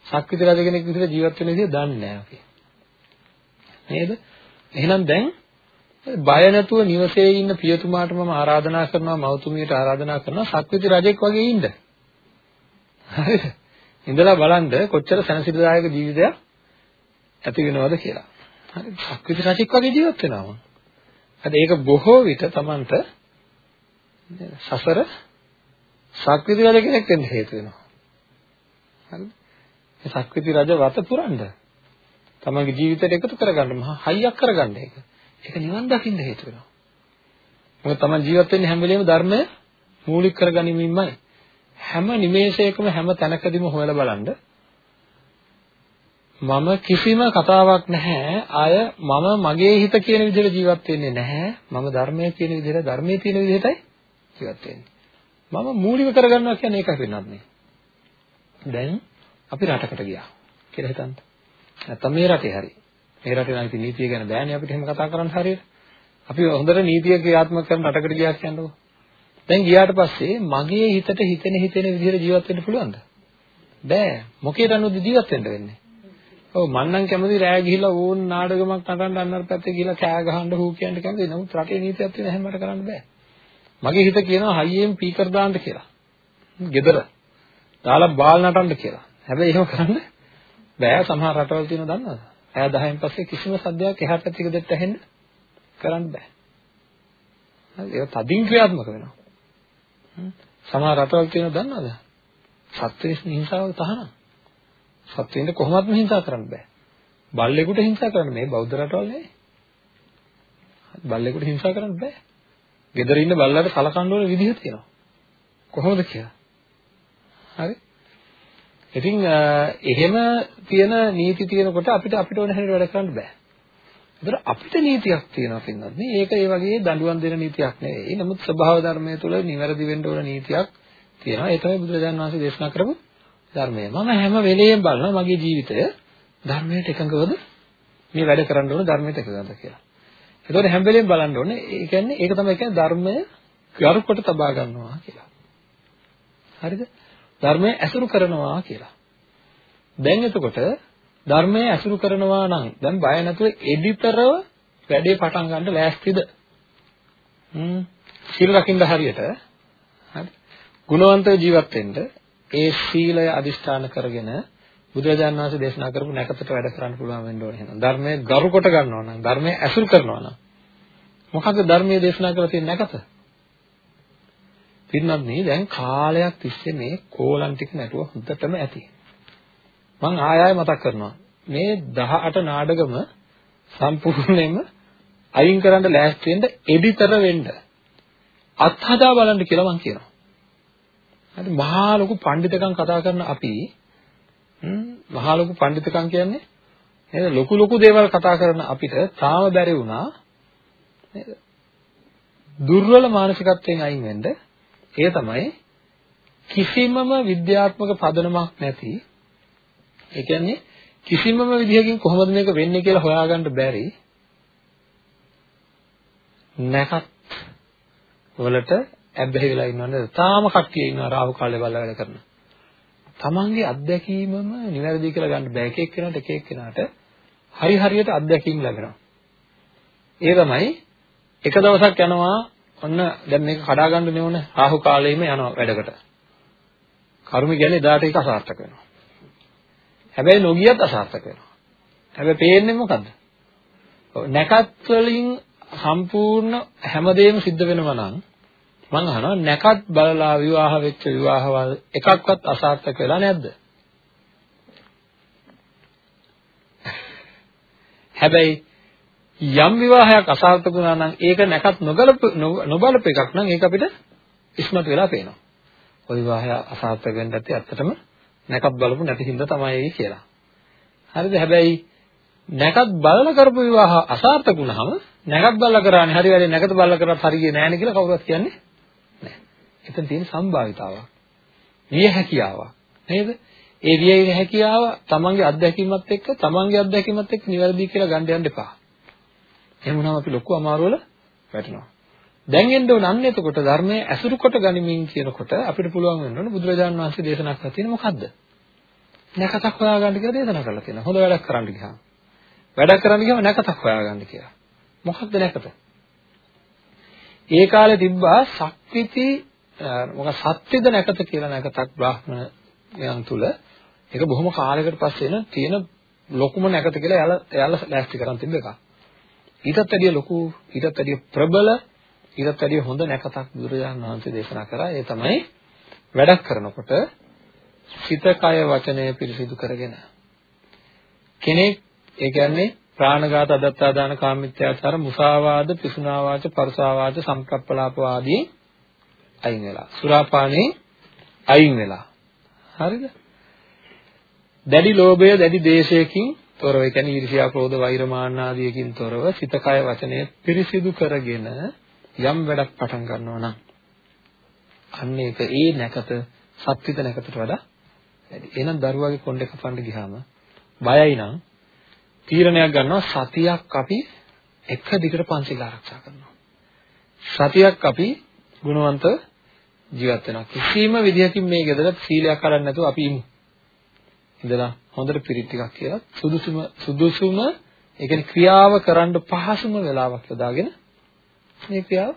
ශක්විත රජ කෙනෙක් විදිහට ජීවත් වෙන විදිහ දන්නේ නැහැ අපි. නේද? එහෙනම් දැන් බය නැතුව නිවසේ ඉන්න පියතුමාට මම ආරාධනා කරනවා මවතුමියට ආරාධනා කරනවා සක්විති රජෙක් වගේ ඉන්න. හරිද? ඉඳලා බලන්න කොච්චර සැනසෙලිදායක ජීවිතයක් ඇති වෙනවද කියලා. හරි සක්විති රජෙක් වගේ ජීවත් වෙනවා. හරි ඒක බොහෝ විට Tamanට සසර සක්විති රජ කෙනෙක් වෙන්න හේතු වෙනවා. හරිද? මේ සක්විති රජ වත පුරන්න. තමන්ගේ ජීවිතයට එකතු කරගන්න මහා හයියක් කරගන්න ඒක. ඒක නිවන් දකින්න හේතු වෙනවා. මොකද තමන් ජීවත් වෙන්නේ හැම වෙලෙම ධර්මය මූලික කරගනිමින්මයි. හැම නිමේෂයකම හැම තැනකදීම හොයලා බලන්න මම කිසිම කතාවක් නැහැ අය මම මගේ හිත කියන විදිහට ජීවත් වෙන්නේ නැහැ මම ධර්මයේ කියන විදිහට ධර්මයේ තියෙන විදිහටයි ජීවත් වෙන්නේ මම මූලික කරගන්නවා කියන්නේ ඒකයි වෙනත් නේ දැන් අපි රටකට ගියා කියලා හිතන්න නැත්තම් මේ රටේ හරි මේ රටේ නම් ඉතින් නීතිය ගැන බෑනේ අපිට එහෙම කතා කරන්න හරියට අපි හොඳට නීතිය ක්‍රියාත්මක කරන රටකට ගියා කියන්නකෝ දැන් ගියාට පස්සේ මගේ හිතට හිතෙන හිතෙන විදිහට ජීවත් වෙන්න පුළුවන්ද බෑ මොකේද අනුද ජීවත් වෙන්න වෙන්නේ ඔව් මං නම් කැමති රෑ ගිහිලා ඕන නාඩගමක් නටන්න අන්නර පැත්තේ ගිහිලා කෑ ගහන්න හූ කියන්න කැමති. නමුත් රටේ නීතියක් තියෙන හැම මට කරන්න බෑ. මගේ හිත කියනවා හයියෙන් පීකර් දාන්න කියලා. ගෙදර. දාලා බාල් නටන්න කියලා. හැබැයි එහෙම කරන්න බෑ සමහර රටවල් තියෙන දන්නවද? රෑ 10න් පස්සේ කිසිම සද්දයක් එහා පැත්තේ ගෙදරට ඇහෙන්න කරන්න බෑ. හරි ඒක තදින් ක්‍රියාත්මක වෙනවා. සමහර රටවල් තියෙන දන්නවද? සත්‍විස් හිංසාව තහනම්. සත්වෙන්න කොහොමත්ම හිංසා කරන්න බෑ. බල්ලෙකුට හිංසා කරන්න මේ බෞද්ධ රටවල් නෙවෙයි. බල්ලෙකුට හිංසා කරන්න බෑ. ගෙදර ඉන්න බල්ලාට සලකන්න ඕන විදිහ තියෙනවා. කොහොමද කියලා? හරි? ඉතින් එහෙම තියෙන නීති තියෙනකොට අපිට අපිට ඕන හැටියට වැඩ කරන්න බෑ. ඒතර අපිට නීතියක් තියෙනවා පින්නත් නේ. ඒක ඒ වගේ දඬුවම් දෙන නීතියක් නෙවෙයි. නමුත් ස්වභාව ධර්මයේ තුල නිවැරදි වෙන්න ඕන නීතියක් තියෙනවා. ඒ තමයි බුදුරජාණන් වහන්සේ දේශනා කරපු ධර්මය. මම හැම වෙලෙම බලනවා මගේ ජීවිතය ධර්මයට එකඟවද මේ වැඩ කරන්න ඕන ධර්මයට එකඟද කියලා. ඒතකොට හැම වෙලෙම බලන්න ඕනේ ඒ කියන්නේ ඒක තමයි කියන්නේ ධර්මය ගරු කොට තබා ගන්නවා කියලා. හරිද? ධර්මය ඇසුරු කරනවා කියලා. දැන් එතකොට ධර්මය ඇසුරු කරනවා නම් දැන් බය නැතුව එඩිතරව වැඩේ පටන් ගන්න ලෑස්තිද? හ්ම්. සීල රකින්න හරියට හරි. ගුණවන්තව ජීවත් වෙන්න ඒ සීලය අදිෂ්ඨාන කරගෙන බුදුරජාණන් වහන්සේ දේශනා කරපු නැකතට වැඩ කරන්න පුළුවන් වෙන්න ඕනේ එහෙනම් ධර්මයේ ගරු කොට ගන්නවා නම් ධර්මයේ ඇසුරු කරනවා නම් මොකක්ද ධර්මයේ දේශනා කරලා තියෙන නැකත? පින්නත් නේ දැන් කාලයක් තිස්සේ මේ කෝලම් ටික නැතුව හොඳටම ඇති. මම ආය ආය මතක් කරනවා මේ 18 නාඩගම සම්පූර්ණයෙන්ම අයින් කරන්න ලෑස්ති වෙන්න එඩිතර වෙන්න අත්හදා බලන්න කියලා මම කියනවා. හරි මහා ලොකු පඬිතකම් කතා කරන අපි මහා ලොකු පඬිතකම් කියන්නේ නේද ලොකු ලොකු දේවල් කතා කරන අපිට තාම බැරි වුණා නේද දුර්වල මානසිකත්වයෙන් අයින් වෙන්න ඒ තමයි කිසිමම විද්‍යාත්මක පදනමක් නැති ඒ කියන්නේ කිසිමම විදිහකින් කොහොමද මේක වෙන්නේ කියලා හොයාගන්න බැරි නැකත් වලට ඇබ්බැහි වෙලා ඉන්නව නේද? තාම කට්ටිය ඉන්නවා රාහු කාලේ බලලා වැඩ කරන. තමන්ගේ අත්දැකීමම නිවැරදි කියලා ගන්න බෑ. එක එක්කෙනාට එක එක්කෙනාට හරි හරියට අත්දැකීම් ලැබෙනවා. ඒ තමයි එක දවසක් යනවා ඔන්න දැන් මේක කඩා ගන්න නෙවන රාහු කාලෙම යනවා වැඩකට. කර්ම කියන්නේ එදාට ඒක අසාර්ථක වෙනවා. හැබැයි නොගියත් අසාර්ථක වෙනවා. හැබැයි පේන්නේ මොකද්ද? නැකත් වලින් සම්පූර්ණ හැමදේම සිද්ධ වෙනවා නම් මං අහනවා නැකත් බලලා විවාහ වෙච්ච විවාහවල් එකක්වත් අසාර්ථක වෙලා නැද්ද? හැබැයි යම් විවාහයක් අසාර්ථක වුණා නම් ඒක නැකත් නොගලප නොබලප එකක් නම් ඒක අපිට ඉස්මතු වෙලා පේනවා. ওই විවාහය අසාර්ථක වෙන්න ඇත්තේ ඇත්තටම නැකත් බලපු නැති හින්දා තමයි කියලා. හරිද? හැබැයි නැකත් බලලා කරපු විවාහ අසාර්ථක වුණාම නැකත් බලලා කරානේ හරි වැඩේ නැකත් බලලා කරත් හරියන්නේ නැහැ නේ කියලා කවුරුත් කියන්නේ එතන තියෙන සම්භාවිතාවක්. විය හැකියාවක්. නේද? ඒ විය හැකියාව තමන්ගේ අත්දැකීමත් එක්ක තමන්ගේ අත්දැකීමත් එක්ක නිවැරදි කියලා ගන්න යන්න එපා. එහෙම වුණාම අපි ලොකු අමාරුවල වැටෙනවා. දැන් එන්න ඕන අන්න එතකොට ධර්මයේ ඇසුරු කොට ගනිමින් කියනකොට අපිට පුළුවන් වෙන්න ඕන බුදුරජාණන් වහන්සේ දේශනා කරලා තියෙන මොකද්ද? නැකතක් හොයාගන්න කියලා දේශනා කරලා තියෙනවා. හොඳ වැඩක් කරන්න ගියාම. වැඩක් කරන්න ගියාම නැකතක් හොයාගන්න කියලා. මොකක්ද නැකත? ඒ කාලේ තිබ්බා ශක්තිති මොකක් සත්‍යද නැකත කියලා නැකතක් බ්‍රාහ්මණයන් තුල ඒක බොහොම කාලයකට පස්සේ එන තියෙන ලොකුම නැකත කියලා එයාලා එයාලා ලෑස්ති කරන් තිබ්බ එකක්. ඊටත් වැඩිය ලොකු ඊටත් වැඩිය ප්‍රබල ඊටත් වැඩිය හොඳ නැකතක් බුදුරජාණන් වහන්සේ දේශනා කරා. ඒ තමයි වැඩක් කරනකොට සිත කය වචනය පිරිසිදු කරගෙන. කෙනෙක් ඒ කියන්නේ ප්‍රාණඝාත අදත්තාදාන කාමිත්‍යාචාර මුසාවාද පිසුනාවාච පරසාවාච සම්ප්‍රප්පලාප ආදී අයින් වෙලා. සුරාපානේ අයින් වෙලා. හරිද? දැඩි ලෝභය දැඩි දේශයකින් තොරව ඒ කියන්නේ ඊර්ෂ්‍යා ක්‍රෝධ වෛර මාන්න ආදියකින් තොරව සිත කය වචනය පිරිසිදු කරගෙන යම් වැඩක් පටන් ගන්නවා නම් අන්න ඒක ඒ නැකත සත්‍විත නැකතට වඩා වැඩි. එහෙනම් දරුවාගේ කොණ්ඩේ කපන්න ගියාම බයයි නම් තීරණයක් ගන්නවා සතියක් අපි එක දිගට පන්සිල් ආරක්ෂා කරනවා. සතියක් අපි ගුණවන්ත ජීවත් වෙනවා. කිසිම විදිහකින් මේ ගෙදර සීලයක් කරන්නේ නැතුව අපි ඉමු. ඉඳලා හොඳට පිරිත් ටිකක් කියලා සුදුසුම සුදුසුම ඒ කියන්නේ ක්‍රියාව කරන්න පහසුම වෙලාවක් යොදාගෙන මේ ක්‍රියාව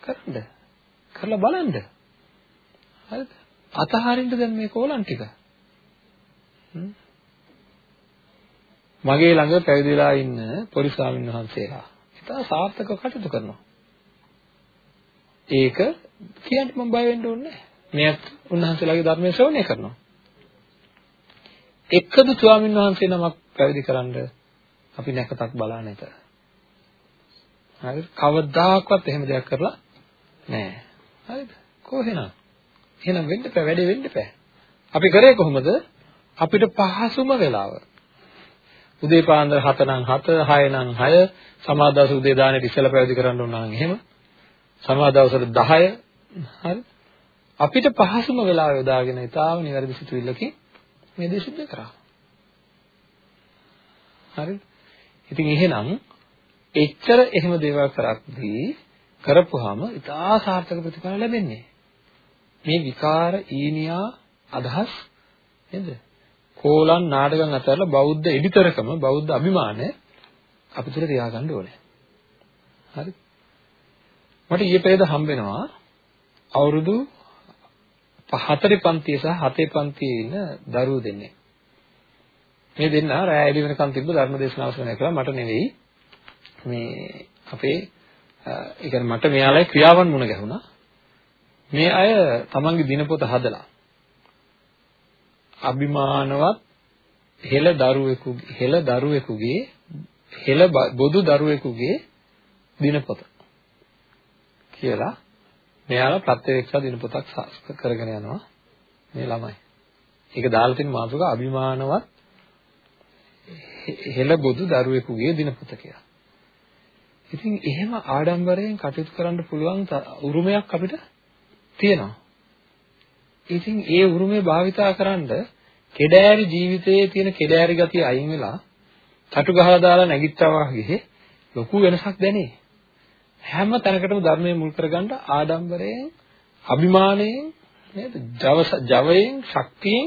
කරන්න. කරලා බලන්න. හරිද? අතහරින්න දැන් මේ කෝලම් ටික. මගේ ළඟ පැවිදිලා ඉන්න පොඩි ස්වාමීන් වහන්සේලා ඉතා සාර්ථකව කටයුතු කරනවා. ඒක කියන්න මම බය වෙන්න ඕනේ නැහැ. මෙයත් උන්වහන්සේලාගේ ධර්මයේ ශ්‍රවණය කරනවා. එක්කදු ස්වාමීන් වහන්සේ නමක් පැවිදි කරන්න අපි නැකතක් බලා නැත. හරිද? කවදාකවත් එහෙම දෙයක් කරලා නැහැ. හරිද? කොහෙනම්? එහෙනම් වෙන්න බෑ වැඩේ වෙන්න බෑ. අපි කරේ කොහොමද? අපිට පහසුම වෙලාව. උදේ පාන්දර 7 නම් 7, 6 නම් 6, සමහර දවස් උදේ දානේ ඉස්සෙල්ලා පැවිදි කරන්න ඕන නම් එහෙම. සමහර දවස්වල 10 හරි. අපිට පහසුම වෙලාව යොදාගෙන ඊටාව නිවැරදි සිතුවිල්ලකින් මේ දේ සිද්ධ කරා. හරි. ඉතින් එහෙනම් එච්චර එහෙම දේවල් කරද්දී කරපුවාම ඉතා සාර්ථක ප්‍රතිඵල ලැබෙන්නේ. මේ විකාර ඊනියා අදහස් නේද? කෝලම් නාටකම් අතරලා බෞද්ධ එඩිතරකම බෞද්ධ අභිමානය අපි තුල තියාගන්න ඕනේ. හරි? මට ඊයේ පෙරේද හම්බ වෙනවා අවුරුදු හතරේ පන්තිය සහ හතේ පන්තියේ ඉන්න දරුවෝ දෙන්නේ. මේ දෙන්න රෑ එළි වෙනකන් තිබ්බ ධර්ම දේශනාව ශ්‍රවණය කළා මට නෙවෙයි මේ අපේ ඒ කියන්නේ මට මෙයාලගේ ක්‍රියාවන් මුණ ගැහුණා. මේ අය තමන්ගේ දිනපොත හදලා අභිමානවත් හෙළ දරුවෙකුගේ හෙළ දරුවෙකුගේ හෙළ බොදු දරුවෙකුගේ දිනපොත කියලා මෙයාලා ප්‍රත්‍යක්ෂ දිනපොතක් කරගෙන යනවා මේ ළමයි. ඒක දාලා තියෙන මාතෘක අභිමානවත් හෙළ බොදු දරුවෙකුගේ දිනපොත කියලා. ඉතින් එහෙම ආඩම්බරයෙන් කටයුතු කරන්න පුළුවන් උරුමයක් අපිට තියෙනවා. ඉතින් ඒ උරුමය භාවිතා කරන්ඩ කෙඩෑරි ජීවිතයේ තියෙන කෙඩෑරි ගතිය අයින් වෙලා තටු ගහලා දාලා නැගිට්ටා වගේ ලොකු වෙනසක් දැනේ. හැම තැනකටම ධර්මයේ මුල් කරගන්න ආඩම්බරයෙන්, අභිමාණයෙන් නේද? ජවයෙන්, ශක්තියෙන්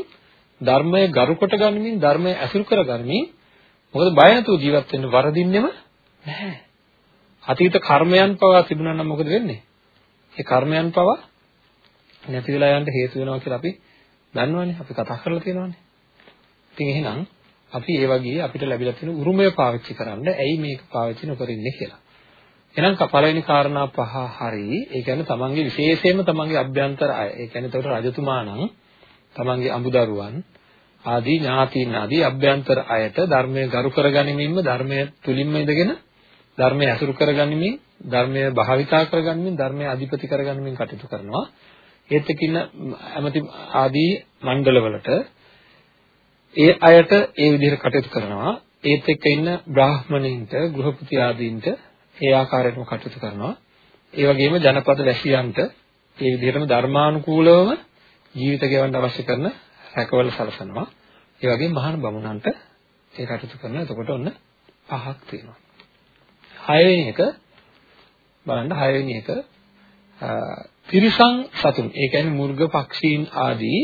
ධර්මයේ ගරු කොට ගනිමින් ධර්මයේ ඇසුරු කර ගනිමින් මොකද බය නැතුව ජීවත් වෙන්න වරදින්නෙම නැහැ. අතීත කර්මයන් පවා තිබුණා නම් මොකද වෙන්නේ? ඒ කර්මයන් පවා නැති වෙලා යන්න හේතු වෙනවා කියලා අපි දන්නවනේ අපි කතා කරලා තියෙනවනේ. ඉතින් එහෙනම් අපි ඒ වගේ අපිට ලැබිලා තියෙන උරුමය පාවිච්චි කරන්න ඇයි මේක පාවිච්චි නොකරින්නේ කියලා. එහෙනම් පළවෙනි කාරණා පහ හරි ඒ කියන්නේ තමන්ගේ විශේෂයෙන්ම තමන්ගේ අභ්‍යන්තර අය. ඒ කියන්නේ ඒකට රජතුමා නම් තමන්ගේ අඹදරුවන් ආදී ඥාතීන් ආදී අභ්‍යන්තර අයට ධර්මයේ ගරු කරගනිමින්ම ධර්මයේ තුලින්ම ඉඳගෙන ධර්මයේ අසුරු කරගනිමින් ධර්මයේ භාවිතා කරගනිමින් ධර්මයේ අධිපති කරගනිමින් කටයුතු කරනවා. ඒත් එක්කින ඇමති ආදී මණ්ඩලවලට ඒ අයට ඒ විදිහට කටයුතු කරනවා ඒත් එක්ක ඉන්න බ්‍රාහ්මණයින්ට ගෘහපති ආදීන්ට ඒ ආකාරයටම කටයුතු කරනවා. ඒ වගේම ජනපද වැසියන්ට ඒ විදිහටම ධර්මානුකූලවම ජීවිත ගෙවන්න අවශ්‍ය කරන රැකවල සලසනවා. ඒ වගේම මහාන බමුණන්ට ඒ කටයුතු කරනවා. එතකොට ඔන්න පහක් තියෙනවා. හයවෙනි එක බලන්න. හයවෙනි එක තිරිසන් සතුන්. ඒ කියන්නේ මුර්ග පක්ෂීන් ආදී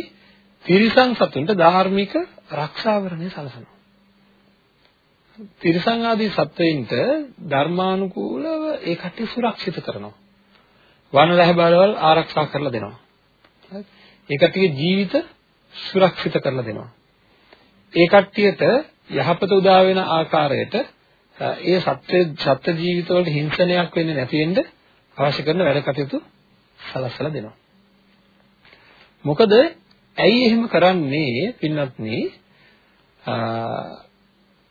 තිරිසන් සතුන්ට ධාර්මික රක්ෂාවරණය සලසනවා. තිරිසන් ආදී සත්වයින්ට ධර්මානුකූලව ඒ කට්ටිය සුරක්ෂිත කරනවා. වන ලැබවල ආරක්ෂා කරලා දෙනවා. ඒ කට්ටියගේ ජීවිත සුරක්ෂිත කරලා දෙනවා. ඒ කට්ටියට යහපත උදා වෙන ආකාරයට ඒ සත්‍ය සත්‍ය ජීවිතවලට හිංසනයක් වෙන්නේ නැති වෙන්න අවශ්‍ය කරන වැඩ කටයුතු සලස්සලා දෙනවා. මොකද ඇයි එහෙම කරන්නේ පින්වත්නි?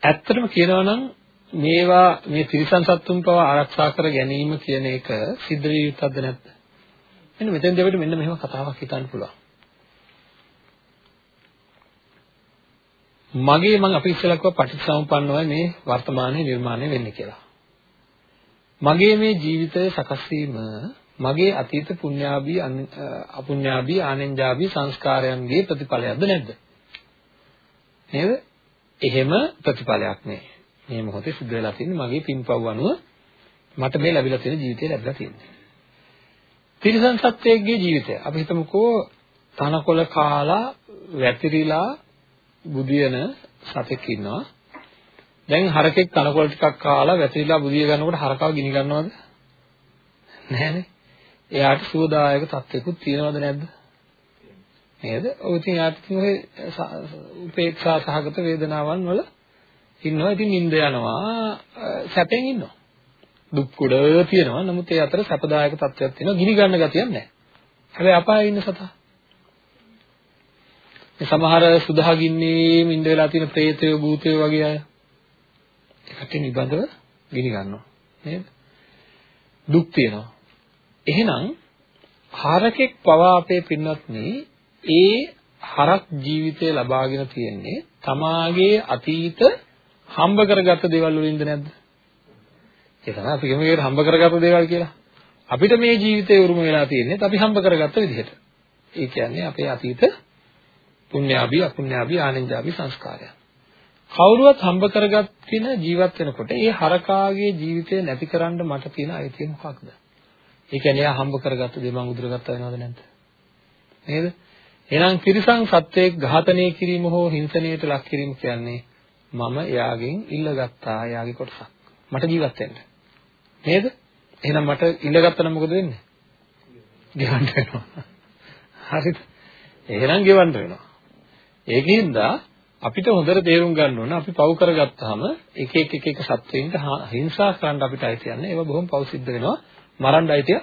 ඇත්තටම කියනවා නම් මේවා මේ තිරිසන් සත්තුන් පව ආරක්ෂා කර ගැනීම කියන එක සිද්ධ විය යුත්තක්ද නැද්ද? මෙන්න මෙතෙන් දෙවිට මෙන්න මෙහෙම කතාවක් හිතන්න පුළුවන්. මගේ මම අපි ඉස්සෙල්ලා කිව්වා පටිච්චසමුප්පන්නවයි මේ වර්තමානයේ නිර්මාණය වෙන්නේ කියලා. මගේ මේ ජීවිතය සකස් වීම මගේ අතීත පුණ්‍යාභී අපුණ්‍යාභී ආනෙන්ජාභී සංස්කාරයන්ගේ ප්‍රතිඵලයක්ද නැද්ද? නේද? එහෙම ප්‍රතිඵලයක් නේ. මේ මොහොතේ සිද්ධ වෙලා තියෙන්නේ මගේ පින්පව් අනුව මට මේ ලැබිලා තියෙන ජීවිතය ලැබිලා තියෙන්නේ. තිරිසන් සත්වයේ ජීවිතය. අපි හිතමුකෝ තනකොළ කාලා වැතිරිලා බුදියන සතෙක් ඉන්නවා. දැන් හරකෙක් තනකොළ ටිකක් කාලා වැතිරිලා බුදිය ගන්නකොට හරකාව ගිනි ගන්නවද? නැහැනේ. එයාට සුවදායක තත්ත්වයක්ත් තියෙනවද නැද්ද? නේද? ඔය ඉතින් යාට ඔය උපේක්ෂා සහගත වේදනාවන් වල ඉන්නවා. ඉතින් නිින්ද යනවා, සැපෙන් ඉන්නවා. දුක් කුඩ තියෙනවා. නමුත් ඒ අතර සැපදායක තත්ත්වයක් තියෙනවා. ගිනි ගන්න ගතියක් නැහැ. හැබැයි අපායේ ඉන්න සතා. මේ සමහර සුදහගින්නේ මින්ද වෙලා තියෙන പ്രേතයෝ භූතයෝ වගේ අය. ඒකට නිබඳව ගිනි ගන්නවා. නේද? දුක් තියෙනවා. එහෙනම් හරකෙක් පවා අපේ පින්වත්නි ඒ හරක් ජීවිතය ලබාගෙන තියෙන්නේ තමාගේ අතීත හම්බ කරගත්ත දේවල් වලින්ද නැද්ද? ඒ තමයි අපි කියමු ඒකට හම්බ කරගත්ත දේවල් කියලා. අපිට මේ ජීවිතේ උරුම වෙලා තියෙන්නේ අපි හම්බ කරගත්ත විදිහට. ඒ කියන්නේ අපේ අතීත පුණ්‍යාභි අපුණ්‍යාභි ආනෙන්ජාභි සංස්කාරයන්. කවුරුවත් හම්බ කරගත්තින ජීවත් වෙනකොට ඒ හරකාගේ ජීවිතය නැතිකරන්න මට තියෙන අයිතිය මොකක්ද? ඒ කියන්නේ එයා හම්බ කරගත්ත දේ මං උදුරගත්තා වෙනවද නැද්ද? නේද? එහෙනම් තිරිසං සත්වයේ ඝාතනය කිරීම හෝ හිංසනයට ලක් කිරීම කියන්නේ මම එයාගෙන් ඉල්ලගත්තා එයාගේ කොටසක්. මට ජීවත් වෙන්න. නේද? එහෙනම් මට ඉල්ලගත්තා නම් මොකද වෙන්නේ? ගෙවන්න වෙනවා. හරිද? එහෙනම් ගෙවන්න වෙනවා. ඒකින්ද අපිට හොඳට තේරුම් ගන්න ඕන අපි පව් කරගත්තාම එක එක එක එක සත්වයින්ට හිංසා කරන්න අපිට අයිති යන්නේ ඒවා බොහොම පව් සිද්ධ වෙනවා මරන්න අයිතිය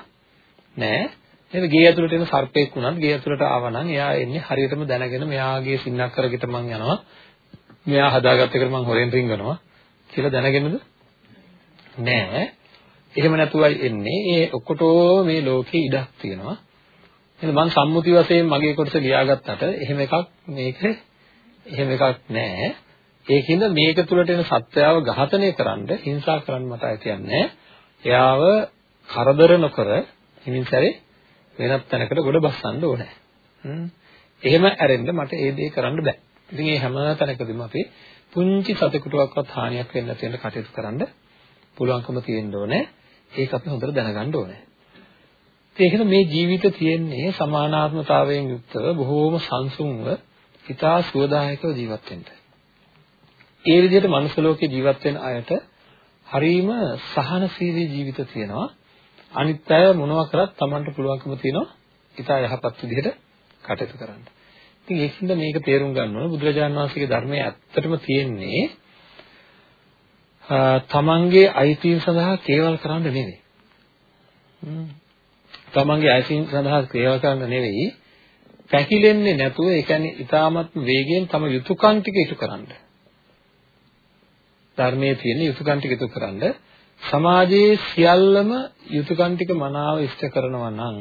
නෑ නේද ගේ ඇතුළට එන සර්පෙක් වුණත් ගේ ඇතුළට ආවනම් එයා එන්නේ හරියටම දැනගෙන මෙයාගේ සින්නක් කරගෙට මං යනවා. මෙයා හදාගත්ත එකට මං හොරෙන් රිංගනවා කියලා දැනගෙනද? නෑ. එහෙම නැතුවයි එන්නේ ඒ ඔක්කොටෝ මේ ලෝකේ ඉඩක් තියෙනවා. එහෙනම් මං සම්මුති වශයෙන් මගේ කොටස ලියාගත්තට එහෙම එකක් මේක එහෙම එකක් නෑ. ඒකින්ද මේක තුලට එන සත්‍යව ඝාතනය කරන්න හිංසා කරන්න මට ඇතියන්නේ එයාව කරදර නොකර හිමින් සැරේ වෙනත් තැනකට ගොඩ බස්සන්න ඕනේ. එහෙම ඇරෙන්න මට ඒ දේ කරන්න බෑ. ඉතින් මේ හැම තැනකදීම අපි පුංචි සතෙකුටවත් හානියක් වෙන්න තියෙන කටයුතු කරන්න පුළුවන්කම තියෙන්න ඕනේ. ඒක අපි හොඳට දැනගන්න ඕනේ. ඒකද මේ ජීවිත තියෙන්නේ සමානාත්මතාවයෙන් යුක්තව බොහෝම සංසුන්ව හිතා සුවදායකව ජීවත් වෙන්න. ඒ විදිහට මනුස්ස ලෝකේ ජීවත් වෙන අයට හරීම සහනශීලී ජීවිත තියෙනවා. අනිත් අය මොනවා කරත් Tamanට පුළුවන්කම තියෙනවා හිතා යහපත් විදිහට කටයුතු කරන්න. ඉතින් ඒකින්ද මේක තේරුම් ගන්න ඕන බුදුරජාණන් වහන්සේගේ ධර්මයේ ඇත්තටම තියෙන්නේ තමන්ගේ අයිතීන් සඳහා කේවල් කරන්න නෙවෙයි. තමන්ගේ අයිතීන් සඳහා කේවල් කරන්න නෙවෙයි පැකිලෙන්නේ නැතුව ඒ කියන්නේ ඊටමත් වේගයෙන් තම යුතුයකම් ටික ඉටු කරන්න. ධර්මයේ තියෙන යුතුයකම් ටික ඉටු කරන්න සමාජයේ සියල්ලම යුතුයකම් ටික මනාව ඉෂ්ට කරනවා නම්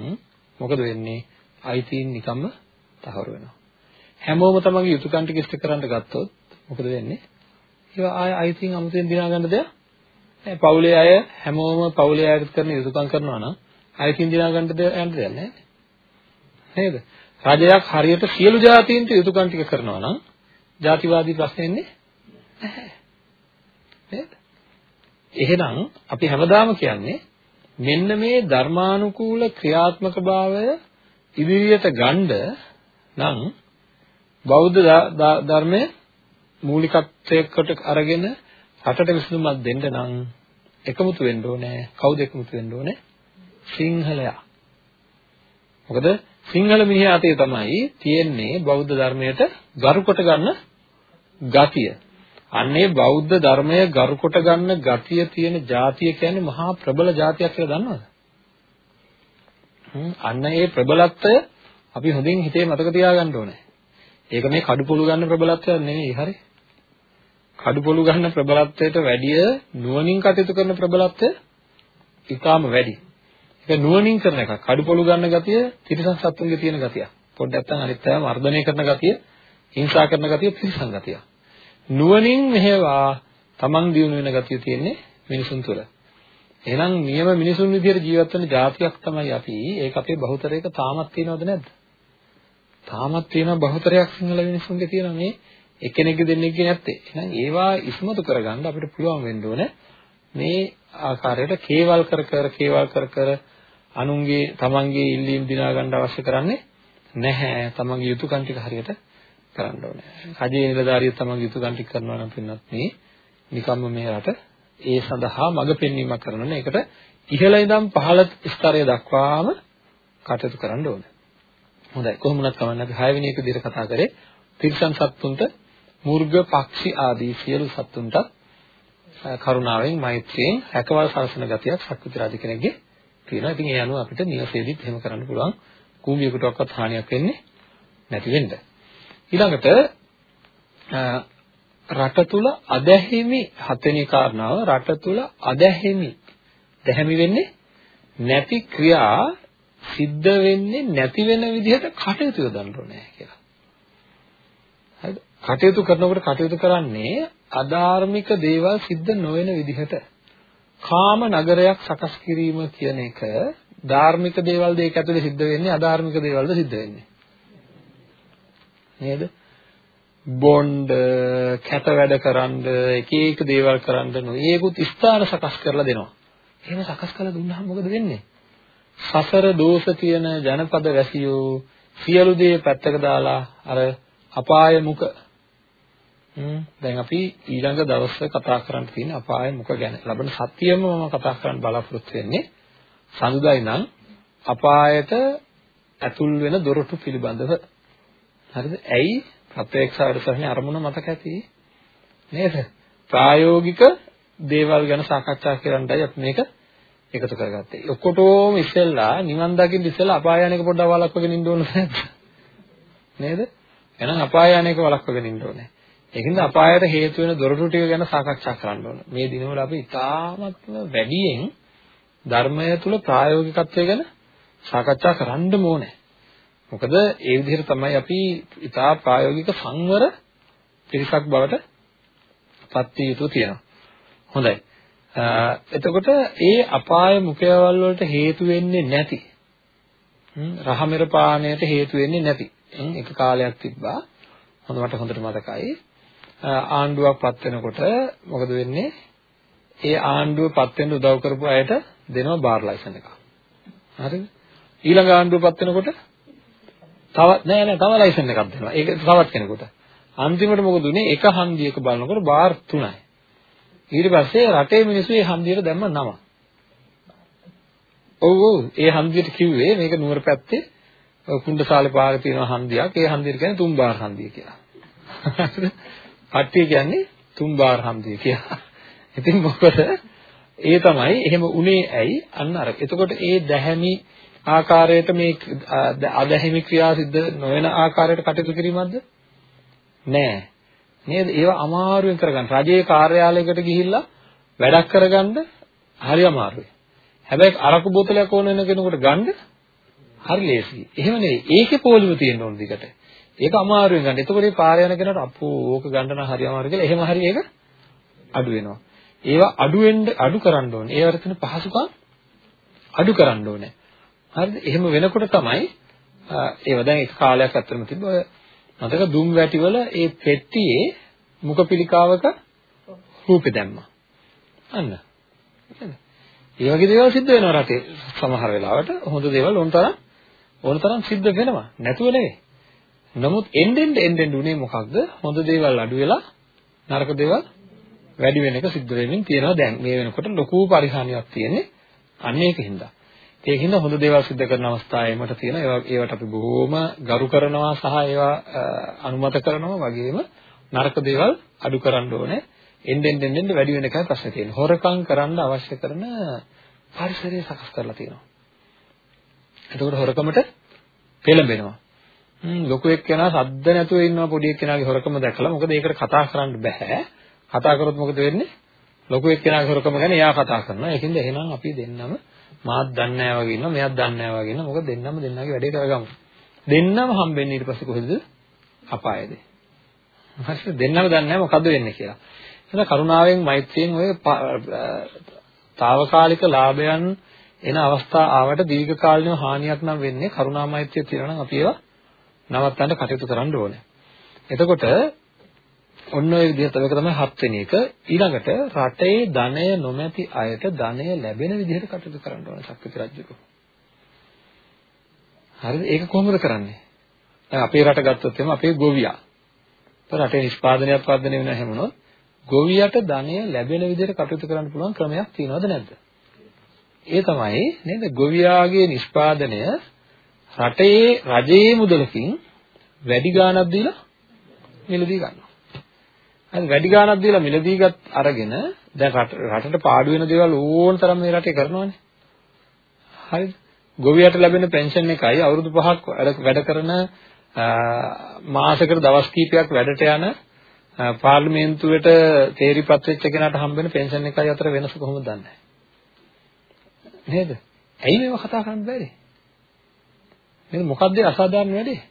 මොකද වෙන්නේ? අයිතීන් නිකම්ම තහවුරු වෙනවා. හැමෝම තමන්ගේ යුතුයකම් ටික ඉෂ්ට කරන්න ගත්තොත් මොකද වෙන්නේ? ඒවා ආය අයිතීන් අමුතෙන් දිනා ගන්න දෙයක් නැහැ. පවුලේ අය හැමෝම පවුලේ අයට කරන යුතුයකම් කරනවා නම් අයිතීන් දිනා ගන්න දෙයක් නැහැ. නේද? රජයක් හරියට සියලු ජාතීන්ට යුතුයකම් ටික කරනවා නම් ජාතිවාදී ප්‍රශ්නේ එන්නේ නැහැ. නේද? එහෙනම් අපි හැමදාම කියන්නේ මෙන්න මේ ධර්මානුකූල ක්‍රියාත්මක භාවය ඉදිරියට ගන්න නම් බෞද්ධ ධර්මයේ මූලිකත්වයකට අරගෙන රටට විසඳුමක් දෙන්න නම් එකමුතු වෙන්න ඕනේ. කවුද එකමුතු වෙන්න ඕනේ? සිංහලයා. මොකද සිංහල මිනිහාතේ තමයි තියෙන්නේ බෞද්ධ ධර්මයට ගරු කොට ගන්න ගතිය. අන්නේ බෞද්ධ ධර්මය ගරු කොට ගන්න ගතිය තියෙන જાතිය කියන්නේ මහා ප්‍රබල જાතියක් කියලා දන්නවද? අන්න ඒ ප්‍රබලත්වය අපි හොඳින් හිතේ මතක තියාගන්න ඕනේ. ඒක මේ කඩුපොළු ගන්න ප්‍රබලත්වයක් නෙවෙයි හරි. කඩුපොළු ගන්න ප්‍රබලත්වයට වැඩිය නුවණින් කටයුතු කරන ප්‍රබලත්වය ඊටාම වැඩි. ඒක නුවණින් කරන එකක්. කඩුපොළු ගන්න ගතිය තිරසන් සත්තුන්ගේ තියෙන ගතිය. පොඩ්ඩක් නැත්නම් අනිත් අය මර්ධනය කරන ගතිය, හිංසා කරන ගතිය තිරසන් ගතිය. නුවණින් මෙහෙවා තමන් දියුණු වෙන ගතිය තියෙන්නේ මිනිසුන් තුළ. එහෙනම් නියම මිනිසුන් විදියට ජීවත් වෙන જાතියක් තමයි අපි. ඒක අපේ බහුතරයක තාමත් තියෙනවද නැද්ද? තාමත් තියෙන බහුතරයක් සිංහල මිනිසුන්ගේ තියෙන මේ එක්කෙනෙක්ගේ දෙන්නෙක්ගේ නැත්තේ. එහෙනම් ඒවා ඉස්මතු කරගන්න අපිට පුළුවන් වෙන්න ඕනේ මේ ආකාරයට කේවල් කර කර කේවල් කර කර අනුන්ගේ තමන්ගේ ඉල්ලීම් දිනා ගන්න අවශ්‍ය කරන්නේ නැහැ. තමන්ගේ යුතුයකම් ටික හරියට කරන්න ඕනේ. රජයේ නිලධාරිය තමන්ගේ යුතුයකම් ටික කරනවා නම් පින්නත් මේ නිකම්ම මේ රට ඒ සඳහා මඟ පෙන්වීමක් කරනවා. ඒකට ඉහළ ඉඳන් පහළ ස්තරය දක්වාම කටයුතු කරන්න ඕනේ. හොඳයි කොහොම වුණත් කමන්නේ අපි 6 වෙනි එක විදිහට කතා කරේ තිරිසන් සත්තුන්ට මුර්ග පක්ෂි ආදී සියලු සත්තුන්ට කරුණාවෙන් මෛත්‍රියෙන් රැකවල් සලසන ගතියක් ශක්තිති රජ කෙනෙක්ගේ තියෙනවා. ඉතින් ඒ අනුව අපිට නිවසේදීත් එහෙම කරන්න පුළුවන්. කූඹියකටවත් හානියක් වෙන්නේ නැති වෙන්න. ඊළඟට රට තුල අදැහිමි හතෙනි කාරණාව රට තුල අදැහිමි දැහැමි වෙන්නේ නැති ක්‍රියා සිද්ධ වෙන්නේ නැති වෙන විදිහට කටයුතු යොදන්න ඕනේ කියලා. හරිද? කටයුතු කරනකොට කටයුතු කරන්නේ අධාර්මික දේවල් සිද්ධ නොවන විදිහට. කාම නගරයක් සකස් කිරීම කියන එක ධාර්මික දේවල්ද ඒක ඇතුලේ සිද්ධ වෙන්නේ අධාර්මික දේවල්ද සිද්ධ වෙන්නේ? නේද? බොණ්ඩ කැත වැඩ කරන්න එක එක දේවල් කරන්න නොයේකුත් ස්ථාන සකස් කරලා දෙනවා. එහෙම සකස් කරලා දුන්නාම මොකද වෙන්නේ? සසර දෝෂ තියෙන ජනපද වැසියෝ සියලු දේ පැත්තක දාලා අර අපාය මුඛ හ්ම් දැන් අපි ඊළඟ දවසේ කතා කරන්න තියෙන අපාය මුඛ ගැන ලබන සතියෙම මම කතා කරන්න බලාපොරොත්තු වෙන්නේ සඳුදායි නම් අපායට ඇතුල් වෙන දොරටු පිළිබඳව හරිද ඇයි ප්‍රත්‍යක්ෂ වැඩසටහනේ අරමුණ මතක ඇති නේද ප්‍රායෝගික දේවල් ගැන සාකච්ඡා කරන්නයි අපි මේක එකතු කරගත්තේ. ඔක්කොටම ඉස්සෙල්ලා නිවන් දකින්න ඉස්සෙල්ලා අපාය යන එක පොඩ්ඩක් වළක්වගෙන ඉන්න ඕන නේද? නේද? එහෙනම් අපාය යන එක වළක්වගෙන ඉන්න ඕනේ. ඒකින්ද අපායට හේතු වෙන දොරටු ටික ගැන සාකච්ඡා කරන්න ඕන. මේ දිනවල අපි ඉතාමත්ම වැඩියෙන් ධර්මය තුල ප්‍රායෝගිකත්වය ගැන සාකච්ඡා කරන්න ඕනේ. මොකද ඒ විදිහට තමයි අපි ඉතා ප්‍රායෝගික සංවර පිරිසක් බවට පත් වී යුතු තියෙනවා. හොඳයි. එතකොට ඒ අපාය මුඛයවල් වලට හේතු වෙන්නේ නැති. රහමෙර පානයට හේතු වෙන්නේ නැති. එක කාලයක් තිබ්බා. හොඳ මට හොඳට මතකයි. ආණ්ඩුවක් පත් වෙනකොට මොකද වෙන්නේ? ඒ ආණ්ඩුව පත් වෙන්න උදව් කරපු අයට දෙනවා බාර් ලයිසන් එක හරිද? ඊළඟ ආණ්ඩුව පත් වෙනකොට තවත් නෑ නෑ තව ලයිසන් එකක් දෙනවා ඒක තවත් කෙනෙකුට අන්තිමට මොකද උනේ එක හන්දියක බලනකොට බාර් 3යි ඊට පස්සේ රටේ මිනිස්සු ඒ හන්දියට දැම්ම නම. ඔව් ඔව් ඒ හන්දියට කිව්වේ මේක නුවර පැත්තේ කුණ්ඩසාලේ පාරේ තියෙන හන්දියක්. ඒ හන්දියට කියන්නේ තුම්බාර් හන්දිය කියලා. කට්ටිය කියන්නේ තුම්බාර් හන්දිය කියලා. ඉතින් මොකද ඒ තමයි එහෙම උනේ ඇයි අන්න අර. එතකොට ඒ දැහැමි ආකාරයට මේ අදැහිමි ක්‍රියා සිද්ධ නොවන ආකාරයට කටයුතු කිරීමක්ද? නෑ. නේද? ඒවා අමාරුවෙන් කරගන්න. රජයේ කාර්යාලයකට ගිහිල්ලා වැඩක් කරගන්න හරි අමාරුයි. හැබැයි අරකු බෝතලයක් ඕන වෙන කෙනෙකුට ගන්න හරි ලේසියි. එහෙම නෙවෙයි. ඒකේ පොලිම තියෙන්න ඕන දිගට. ඒක අමාරුවෙන් ගන්න. එතකොට මේ පාර යන කෙනාට අපෝ ඕක ගන්න නම් හරි අමාරු කියලා එහෙම හරි ඒක අඩු වෙනවා. ඒවා අඩු වෙන්න අඩු කරන්න ඕනේ. ඒවට තියෙන පහසුකම් අඩු කරන්න ඕනේ. හරිද? එහෙම වෙනකොට තමයි ඒව දැන් එක කාලයක් අතරම තිබ්බ ඔය මතක දුම් වැටිවල ඒ පෙට්ටියේ මුඛ පිළිකාවක රූපේ දැම්මා. අන්න. ඒ වගේ දේවල් සිද්ධ වෙනවා රටේ සමහර වෙලාවට හොඳ දේවල් ඕනතරම් ඕනතරම් සිද්ධ වෙනවා. නැතුව නෙවෙයි. නමුත් එන්නෙන් එන්නෙන් උනේ මොකක්ද? හොඳ දේවල් අඩු වෙලා නරක දේවල් වැඩි වෙන එක සිද්ධ වෙමින් තියෙනවා දැන් මේ වෙනකොට ලොකු පරිහානියක් තියෙන්නේ අන්න ඒකින්ද. ඒකින්ද හොඳ දේවල් සිද්ධ කරන අවස්ථාවෙමට තියෙන ඒවට අපි බොහොම ගරු කරනවා සහ ඒවා අනුමත කරනවා වගේම නරක දේවල් අඩු කරන්න ඕනේ. එන්නෙන් එන්නෙන් වැඩි වෙන එකයි ප්‍රශ්නේ තියෙන්නේ. හොරකම් කරන්න අවශ්‍ය කරන පරිසරය සකස් කරලා තියෙනවා. එතකොට හොරකමට පෙළඹෙනවා. හ්ම් ලොකු එක්කෙනා සද්ද නැතුව ඉන්නවා පොඩි එක්කෙනාගේ හොරකම දැකලා මොකද ඒකට කතා කරන්න බෑ. කතා කරොත් මොකද වෙන්නේ? ලොකු එක්කෙනාගේ හොරකම ගැන එයා කතා කරනවා. ඒකින්ද එහෙනම් අපි දෙන්නම මාත් දන්නේ නැහැ වගේ ඉන්නවා මෙයාත් දන්නේ නැහැ වගේ ඉන්නවා. මොකද දෙන්නම දෙන්නගේ වැඩේ කරගමු. දෙන්නම හම්බෙන්නේ ඊට පස්සේ කොහෙද? අපායේද? හරිද? දෙන්නම දන්නේ නැහැ මොකද්ද වෙන්නේ කියලා. එහෙනම් කරුණාවෙන් මෛත්‍රියෙන් ඔය తాවකාලික ලාභයන් එන අවස්ථා ආවට දීර්ඝ කාලිනව හානියක් නම් වෙන්නේ කරුණා මෛත්‍රිය තියෙනවා නම් අපි ඒවා නවත්තන්න කටයුතු කරන්න ඕනේ. එතකොට ඔන්න ඔය විදිහට ඒක තමයි හත්වෙනි එක. ඊළඟට රටේ ධනය නොමැති අයට ධනය ලැබෙන විදිහට කටයුතු කරන්න ඕනේ ශක්තිති රජුකෝ. හරිද? ඒක කොහොමද කරන්නේ? දැන් අපේ රට ගත්තොත් එහම අපේ ගොවියා. රටේ නිෂ්පාදනයත් වර්ධනය වෙන හැමනොත් ගොවියට ධනය ලැබෙන විදිහට කටයුතු කරන්න පුළුවන් ක්‍රමයක් තියෙනවද නැද්ද? ඒ තමයි නේද ගොවියාගේ නිෂ්පාදනය රටේ රජයේ මුදලකින් වැඩි ගාණක් දීලා මිලදී ගන්නවා. හරි වැඩි ගාණක් දීලා මිලදීගත් අරගෙන දැන් රටට පාඩු වෙන දේවල් ඕන තරම් මේ රටේ කරනවානේ. හරිද? ගොවියට ලැබෙන පෙන්ෂන් එකයි අවුරුදු 5ක් වැඩ කරන මාසයකට දවස් කීපයක් වැඩට යන පාර්ලිමේන්තුවට තේරිපත් වෙච්ච කෙනාට හම්බෙන පෙන්ෂන් එකයි අතර වෙනස කොහොමද දන්නේ? නේද? ඇයි මේව කතා කරන්න බැරි? නේද මොකද්ද අසාධාරණ වැඩේ?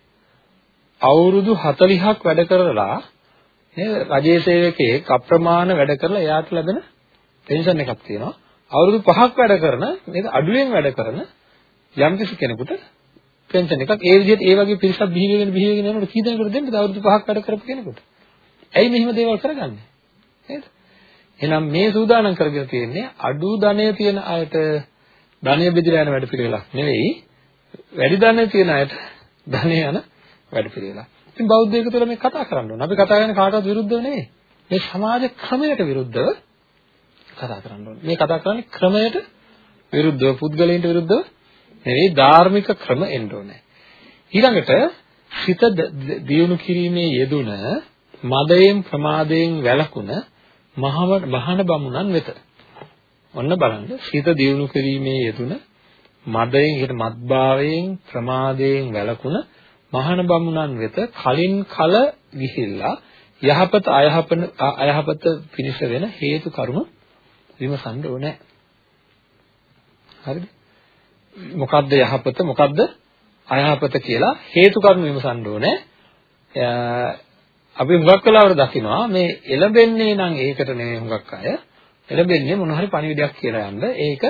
අවුරුදු 40ක් වැඩ කරලා නේද රජයේ සේවකයෙක් අප්‍රමාණ වැඩ කරලා එයාට ලැබෙන පෙන්ෂන් එකක් තියෙනවා. අවුරුදු 5ක් වැඩ කරන නේද අඩුවෙන් වැඩ කරන යම්කිසි කෙනෙකුට පෙන්ෂන් එකක් ඒ විදිහට ඒ වගේ පිරිසක් බිහි වෙගෙන බිහි වෙගෙන යනකොට කී දෙනෙකුට දෙන්නද අවුරුදු 5ක් වැඩ කරපු කෙනෙකුට? ඇයි මෙහෙම දේවල් කරගන්නේ? නේද? එහෙනම් මේ සූදානම් කරගෙන තියෙන්නේ අඩු ධනය තියෙන අයට ධනය බෙදලා යන වැඩ පිළිවෙලක් නෙවෙයි වැඩි ධනය තියෙන අයට ධනය යන වැඩ පිළිවෙලක්. ඉතින් බෞද්ධයෙකු තුළ මේ කතා කරන්න ඕන. අපි කතා කරන්නේ කාටවත් විරුද්ධව නෙවෙයි. මේ සමාජ ක්‍රමයට විරුද්ධව කතා කරන්න ඕන. මේ කතා කරන්නේ ක්‍රමයට විරුද්ධව පුද්ගලයන්ට විරුද්ධව නෙවෙයි ධාර්මික ක්‍රම එන්න ඕනේ. ඊළඟට සිත දියුණු කිරීමේ යෙදුන මදයෙන් ප්‍රමාදයෙන් වැළකුණ මහාන බමුණන් වෙත. ඔන්න බලන්න සිත දියුණු කිරීමේ යෙදුන මදයෙන් ඊට මත්භාවයෙන් ප්‍රමාදයෙන් වැළකුණ මහාන බමුණන් වෙත කලින් කල ගිහිල්ලා යහපත අයහපන අයහපත පිණිස වෙන හේතු කරුණු විමසන්න ඕනේ. හරිද? මොකද්ද යහපත මොකද්ද අයහපත කියලා හේතු කරුණු විමසන්න ඕනේ. අපි හුඟක් වෙලාවට දකිනවා මේ එළඹෙන්නේ නම් ඒකට නෙමෙයි හුඟක් අය. එළඹෙන්නේ මොන හරි පණිවිඩයක් කියලා යන්න. ඒක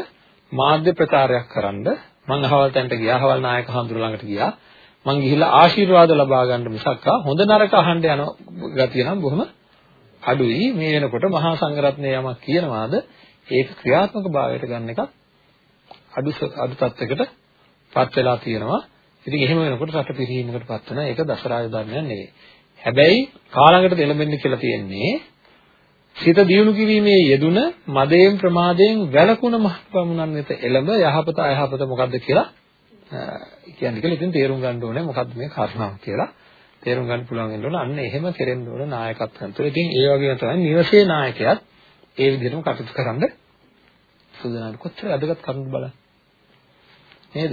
මාධ්‍ය ප්‍රචාරයක් කරන්න. මං අහවල් තැනට ගියා. අහවල් නායක හඳුර ළඟට ගියා. මං ගිහිල්ලා ආශිර්වාද ලබා ගන්න මිසක් හොඳ නරක අහන්න යන ගතිය නම් බොහොම අඩුයි. මේ වෙනකොට මහා සංඝරත්නය යමක් කියනවාද ඒක ක්‍රියාත්මක භාවයට ගන්න එකත් අඩු අඩු තත්යකට පත් වෙලා තියෙනවා. ඉතින් එහෙම වෙනකොට රට පිරිහීමකට පත් වෙනවා. ඒක දසරාජ ධර්මයක් නෙවෙයි. හැබැයි කාලඟට දෙලඹෙන්න කියලා තියෙන්නේ සිත දියුණු කිරීමේ යෙදුන මදයෙන් ප්‍රමාදයෙන් වැළකුණ මහපමුණන් වෙත එළඹ යහපත අයහපත මොකද්ද කියලා කියන්නේ කියලා ඉතින් තේරුම් ගන්න ඕනේ මොකද්ද මේ කර්ණාව කියලා තේරුම් ගන්න පුළුවන් වෙන්න ඕන අන්න එහෙම කෙරෙන්න ඕන නායකත්වයන් තුළ ඉතින් ඒ වගේම තමයි නිවසේ නායකයාත් ඒ විදිහටම කටයුතු කරන්න සූදානම් කොච්චර අදගත් කරුණු බලන්න නේද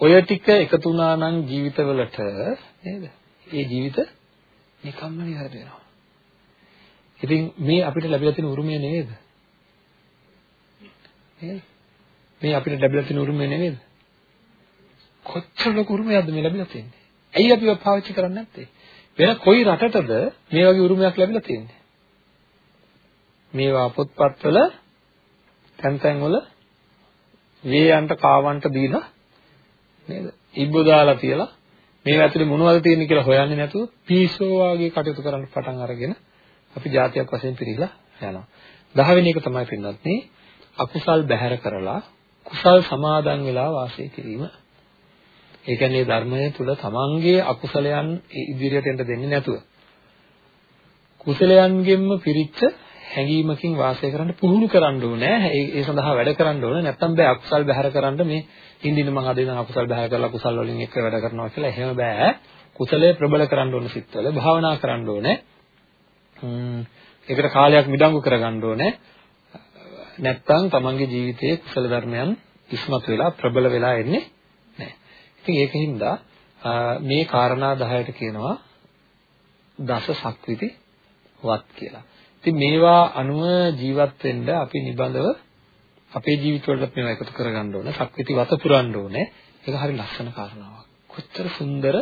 ඔය ටික එකතු වුණා නම් ජීවිතවලට නේද ඒ ජීවිත නිකම්ම නිහඬ වෙනවා. ඉතින් මේ අපිට ලැබිලා තියෙන උරුමය නෙවෙයිද? නේද? මේ අපිට ලැබිලා තියෙන උරුමය නෙවෙයිද? කොච්චර ලොකු උරුමයක්ද මේ ලැබිලා තියෙන්නේ? ඇයි අපි පාවිච්චි කරන්නේ නැත්තේ? වෙන කොයි රටටද මේ වගේ උරුමයක් ලැබිලා තියෙන්නේ? මේවා පොත්පත්වල තැන් තැන් වල වේයන්ට කාවන්ට දීලා නේද? ඉබ්බ දාලා තියලා මේවා ඇතුලේ මොනවද තියෙන්නේ කියලා හොයන්නේ නැතුව පීසෝ වාගේ කටයුතු කරන්න පටන් අරගෙන අපි જાතියක් වශයෙන් පිළිලා යනවා. දහවෙනි එක තමයි පින්නත් අකුසල් බැහැර කරලා කුසල් සමාදන් වෙලා වාසය කිරීම. ඒ කියන්නේ ධර්මයේ තුල තමන්ගේ අකුසලයන් ඉදිරියට එන්න දෙන්නේ නැතුව කුසලයන්ගෙන්ම පිරිච්ච හැඟීමකින් වාසය කරන්න පුහුණු කරන්න ඕනේ. ඒ සඳහා වැඩ කරන්න ඕනේ. නැත්තම් බෑ අකුසල් බැහැර කරන්න මේ හින්දින මම අද ඉඳන් අකුසල් බැහැර කරලා කුසල් වලින් එක්ක වැඩ කරනවා කියලා එහෙම බෑ. කුසලයේ ප්‍රබල කරන්න ඕනේ සිත්වල. භාවනා කරන්න ඕනේ. ඒකට කාලයක් මිඩංගු කරගන්න ඕනේ. නැත්තම් තමන්ගේ ජීවිතයේ කුසල ධර්මයන් ඉස්මතු වෙලා ප්‍රබල වෙලා එන්නේ නැහැ. ඉතින් ඒකින්ද මේ කාරණා 10ට කියනවා දස සක්විති වත් කියලා. ඉතින් මේවා අනුව ජීවත් වෙන්න අපි නිබඳව අපේ ජීවිතවලට මේවා එකතු කරගන්න ඕනේ. සක්විති වත පුරන්න ඕනේ. ඒක හරි ලස්සන කාරණාවක්. කොච්චර සුන්දර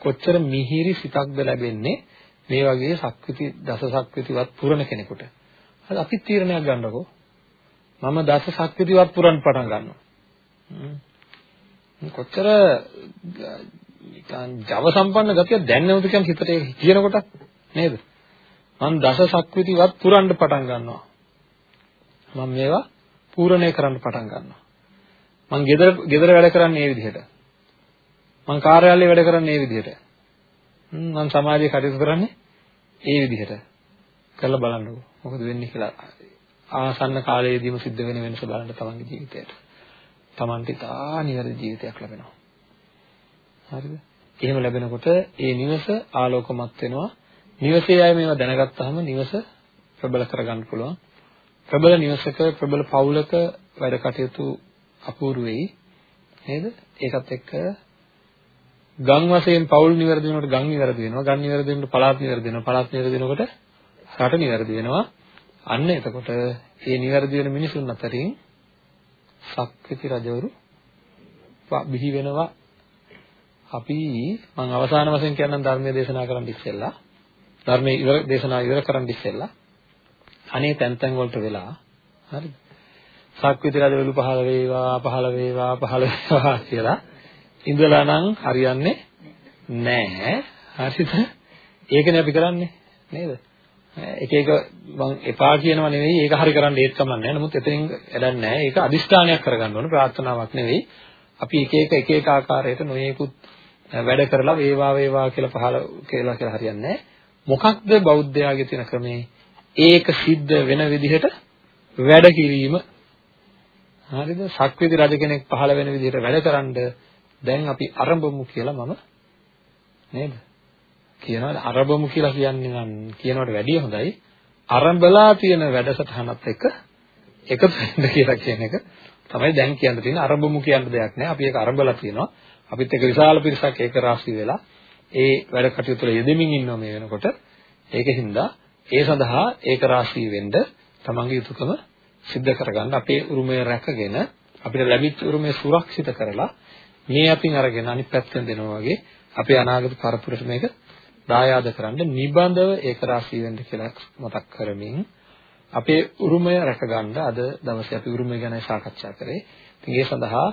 කොච්චර මිහිරි සිතක්ද ලැබෙන්නේ මේ වගේ සක්විති දස සක්විතිවත් පුරන කෙනෙකුට. හරි අපි තීරණයක් ගන්නකො. මම දස සක්විතිවත් පුරන්න පටන් ගන්නවා. කොච්චර නිකන් ජව සම්පන්න ගතිය දැන්නවද කියන හිතට කියනකොට නේද? මම දස සක්විතිවත් පුරන්න පටන් ගන්නවා. මම මේවා පූර්ණේ කරන්න පටන් ගන්නවා. මම ගෙදර ගෙදර වැඩ කරන්නේ මේ විදිහට. මම කාර්යාලයේ වැඩ කරන්නේ මේ විදිහට. මම සමාජයේ කටයුතු කරන්නේ ඒ විදිහට. කරලා බලන්නකෝ. මොකද වෙන්නේ කියලා ආසන්න කාලයේදීම සිද්ධ වෙන වෙනස බලන්න තමන්ගේ ජීවිතයට. තමන්ට තා නිවැරදි ජීවිතයක් ලැබෙනවා. හරිද? එහෙම ලැබෙනකොට ඒ නිවස ආලෝකමත් වෙනවා. නිවසේ අය මේවා දැනගත්තාම නිවස ප්‍රබල කරගන්න පුළුවන්. ප්‍රබල නිවසක ප්‍රබල පවුලක වැඩ කටයුතු අපූර්ව වෙයි. නේද? ඒකත් එක්ක ගම් වශයෙන් පවුල් නිවැරදි වෙනකොට ගම් නිවැරදි වෙනවා. ගම් නිවැරදි වෙනකොට පළාත් නිවැරදි වෙනවා. පළාත් නිවැරදි වෙනකොට රට නිවැරදි වෙනවා. අන්න එතකොට මේ නිවැරදි වෙන මිනිසුන් අතරින් සක්විති රජවරු බිහි වෙනවා. අපි මම අවසාන වශයෙන් කියන්නම් ධර්මයේ දේශනා කරන්න ඉස්සෙල්ලා ධර්මයේ ඉවර දේශනා ඉවර කරන්න ඉස්සෙල්ලා අනේ තැන් තැන් වලට වෙලා හරිද? සක්විති රජවරු පහළ වේවා පහළ වේවා පහළ වේවා කියලා ඉඳලා නම් හරියන්නේ නැහැ. හරිද? ඒකනේ අපි කරන්නේ නේද? එක එක මං එපා කියනවා නෙවෙයි ඒක හරි කරන්න ඒත් කමක් නැහැ. නමුත් එතනින් වැඩක් නැහැ. ඒක අදිෂ්ඨානයක් කරගන්න ඕන ප්‍රාර්ථනාවක් නෙවෙයි. අපි එක එක එක එක ආකාරයට නොයේකුත් වැඩ කරලා වේවා වේවා කියලා පහල කියලා කියලා හරියන්නේ නැහැ. මොකක්ද බෞද්ධයාගේ තියෙන ක්‍රමේ? ඒක සිද්ධ වෙන විදිහට වැඩ කිරීම. හරිද? සක්විති රජ කෙනෙක් පහළ වෙන විදිහට වැඩකරනද දැන් අපි අරඹමු කියලා මම නේද? කියනවා අරඹමු කියලා කියන්නේ නම් කියනවට වැඩිය හොඳයි. අරඹලා තියෙන වැඩසටහනත් එක්ක එකතු වෙන්න කියලා කියන එක තමයි දැන් කියන්න තියෙන්නේ. අරඹමු කියන දෙයක් නෑ. අපි ඒක අරඹලා තියෙනවා. අපිත් එක්ක විශාල පිරිසක් ඒක රාශී වෙලා ඒ වැඩ කටයුතු වල යෙදෙමින් ඉන්නවා මේ වෙනකොට. ඒකෙන්ද ඒ සඳහා ඒක රාශී වෙන්න තමන්ගේ යුතුයකම සිද්ධ කරගන්න අපේ උරුමය රැකගෙන අපිට ලැබිච්ච උරුමය සුරක්ෂිත කරලා මේ අතින් අරගෙන අනිත් පැත්තෙන් දෙනවා වගේ අපේ අනාගත පරපුරට මේක දායාද කරන්න නිබඳව ඒක රාශී වෙන්න කියලා මතක් කරමින් අපේ උරුමය රැකගන්න අද දවසේ අපි උරුමය ගැන සාකච්ඡා කරේ. ඉතින් ඒ සඳහා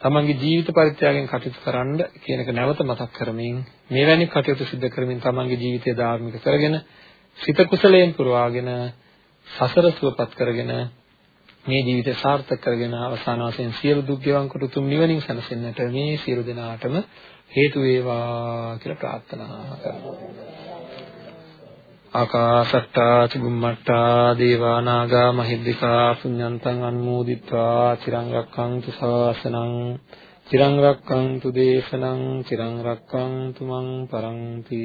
තමන්ගේ ජීවිත පරිත්‍යාගයෙන් කටයුතු කරන්න කියන එක නැවත මතක් කරමින් මේවැනි කටයුතු සිදු කරමින් තමන්ගේ ජීවිතය ධාර්මික කරගෙන සිත කුසලයෙන් පුරවාගෙන සසර සුවපත් කරගෙන මේ ජීවිතය සාර්ථක කරගෙන අවසාන වශයෙන් සියලු දුක් ගෙවන් කොට තුම් නිවනින් සැනසෙන්නට මේ සියලු දෙනාටම හේතු වේවා කියලා ප්‍රාර්ථනා කරනවා. ආකාශට්ටා චුම්මට්ටා දේවා නාග මහිද්దికා පුඤ්ඤන්තං අනුමෝදිත්වා චිරං රක්ඛන්තු ශාසනං චිරං රක්ඛන්තු දේශනං චිරං රක්ඛන්තු මං පරන්ති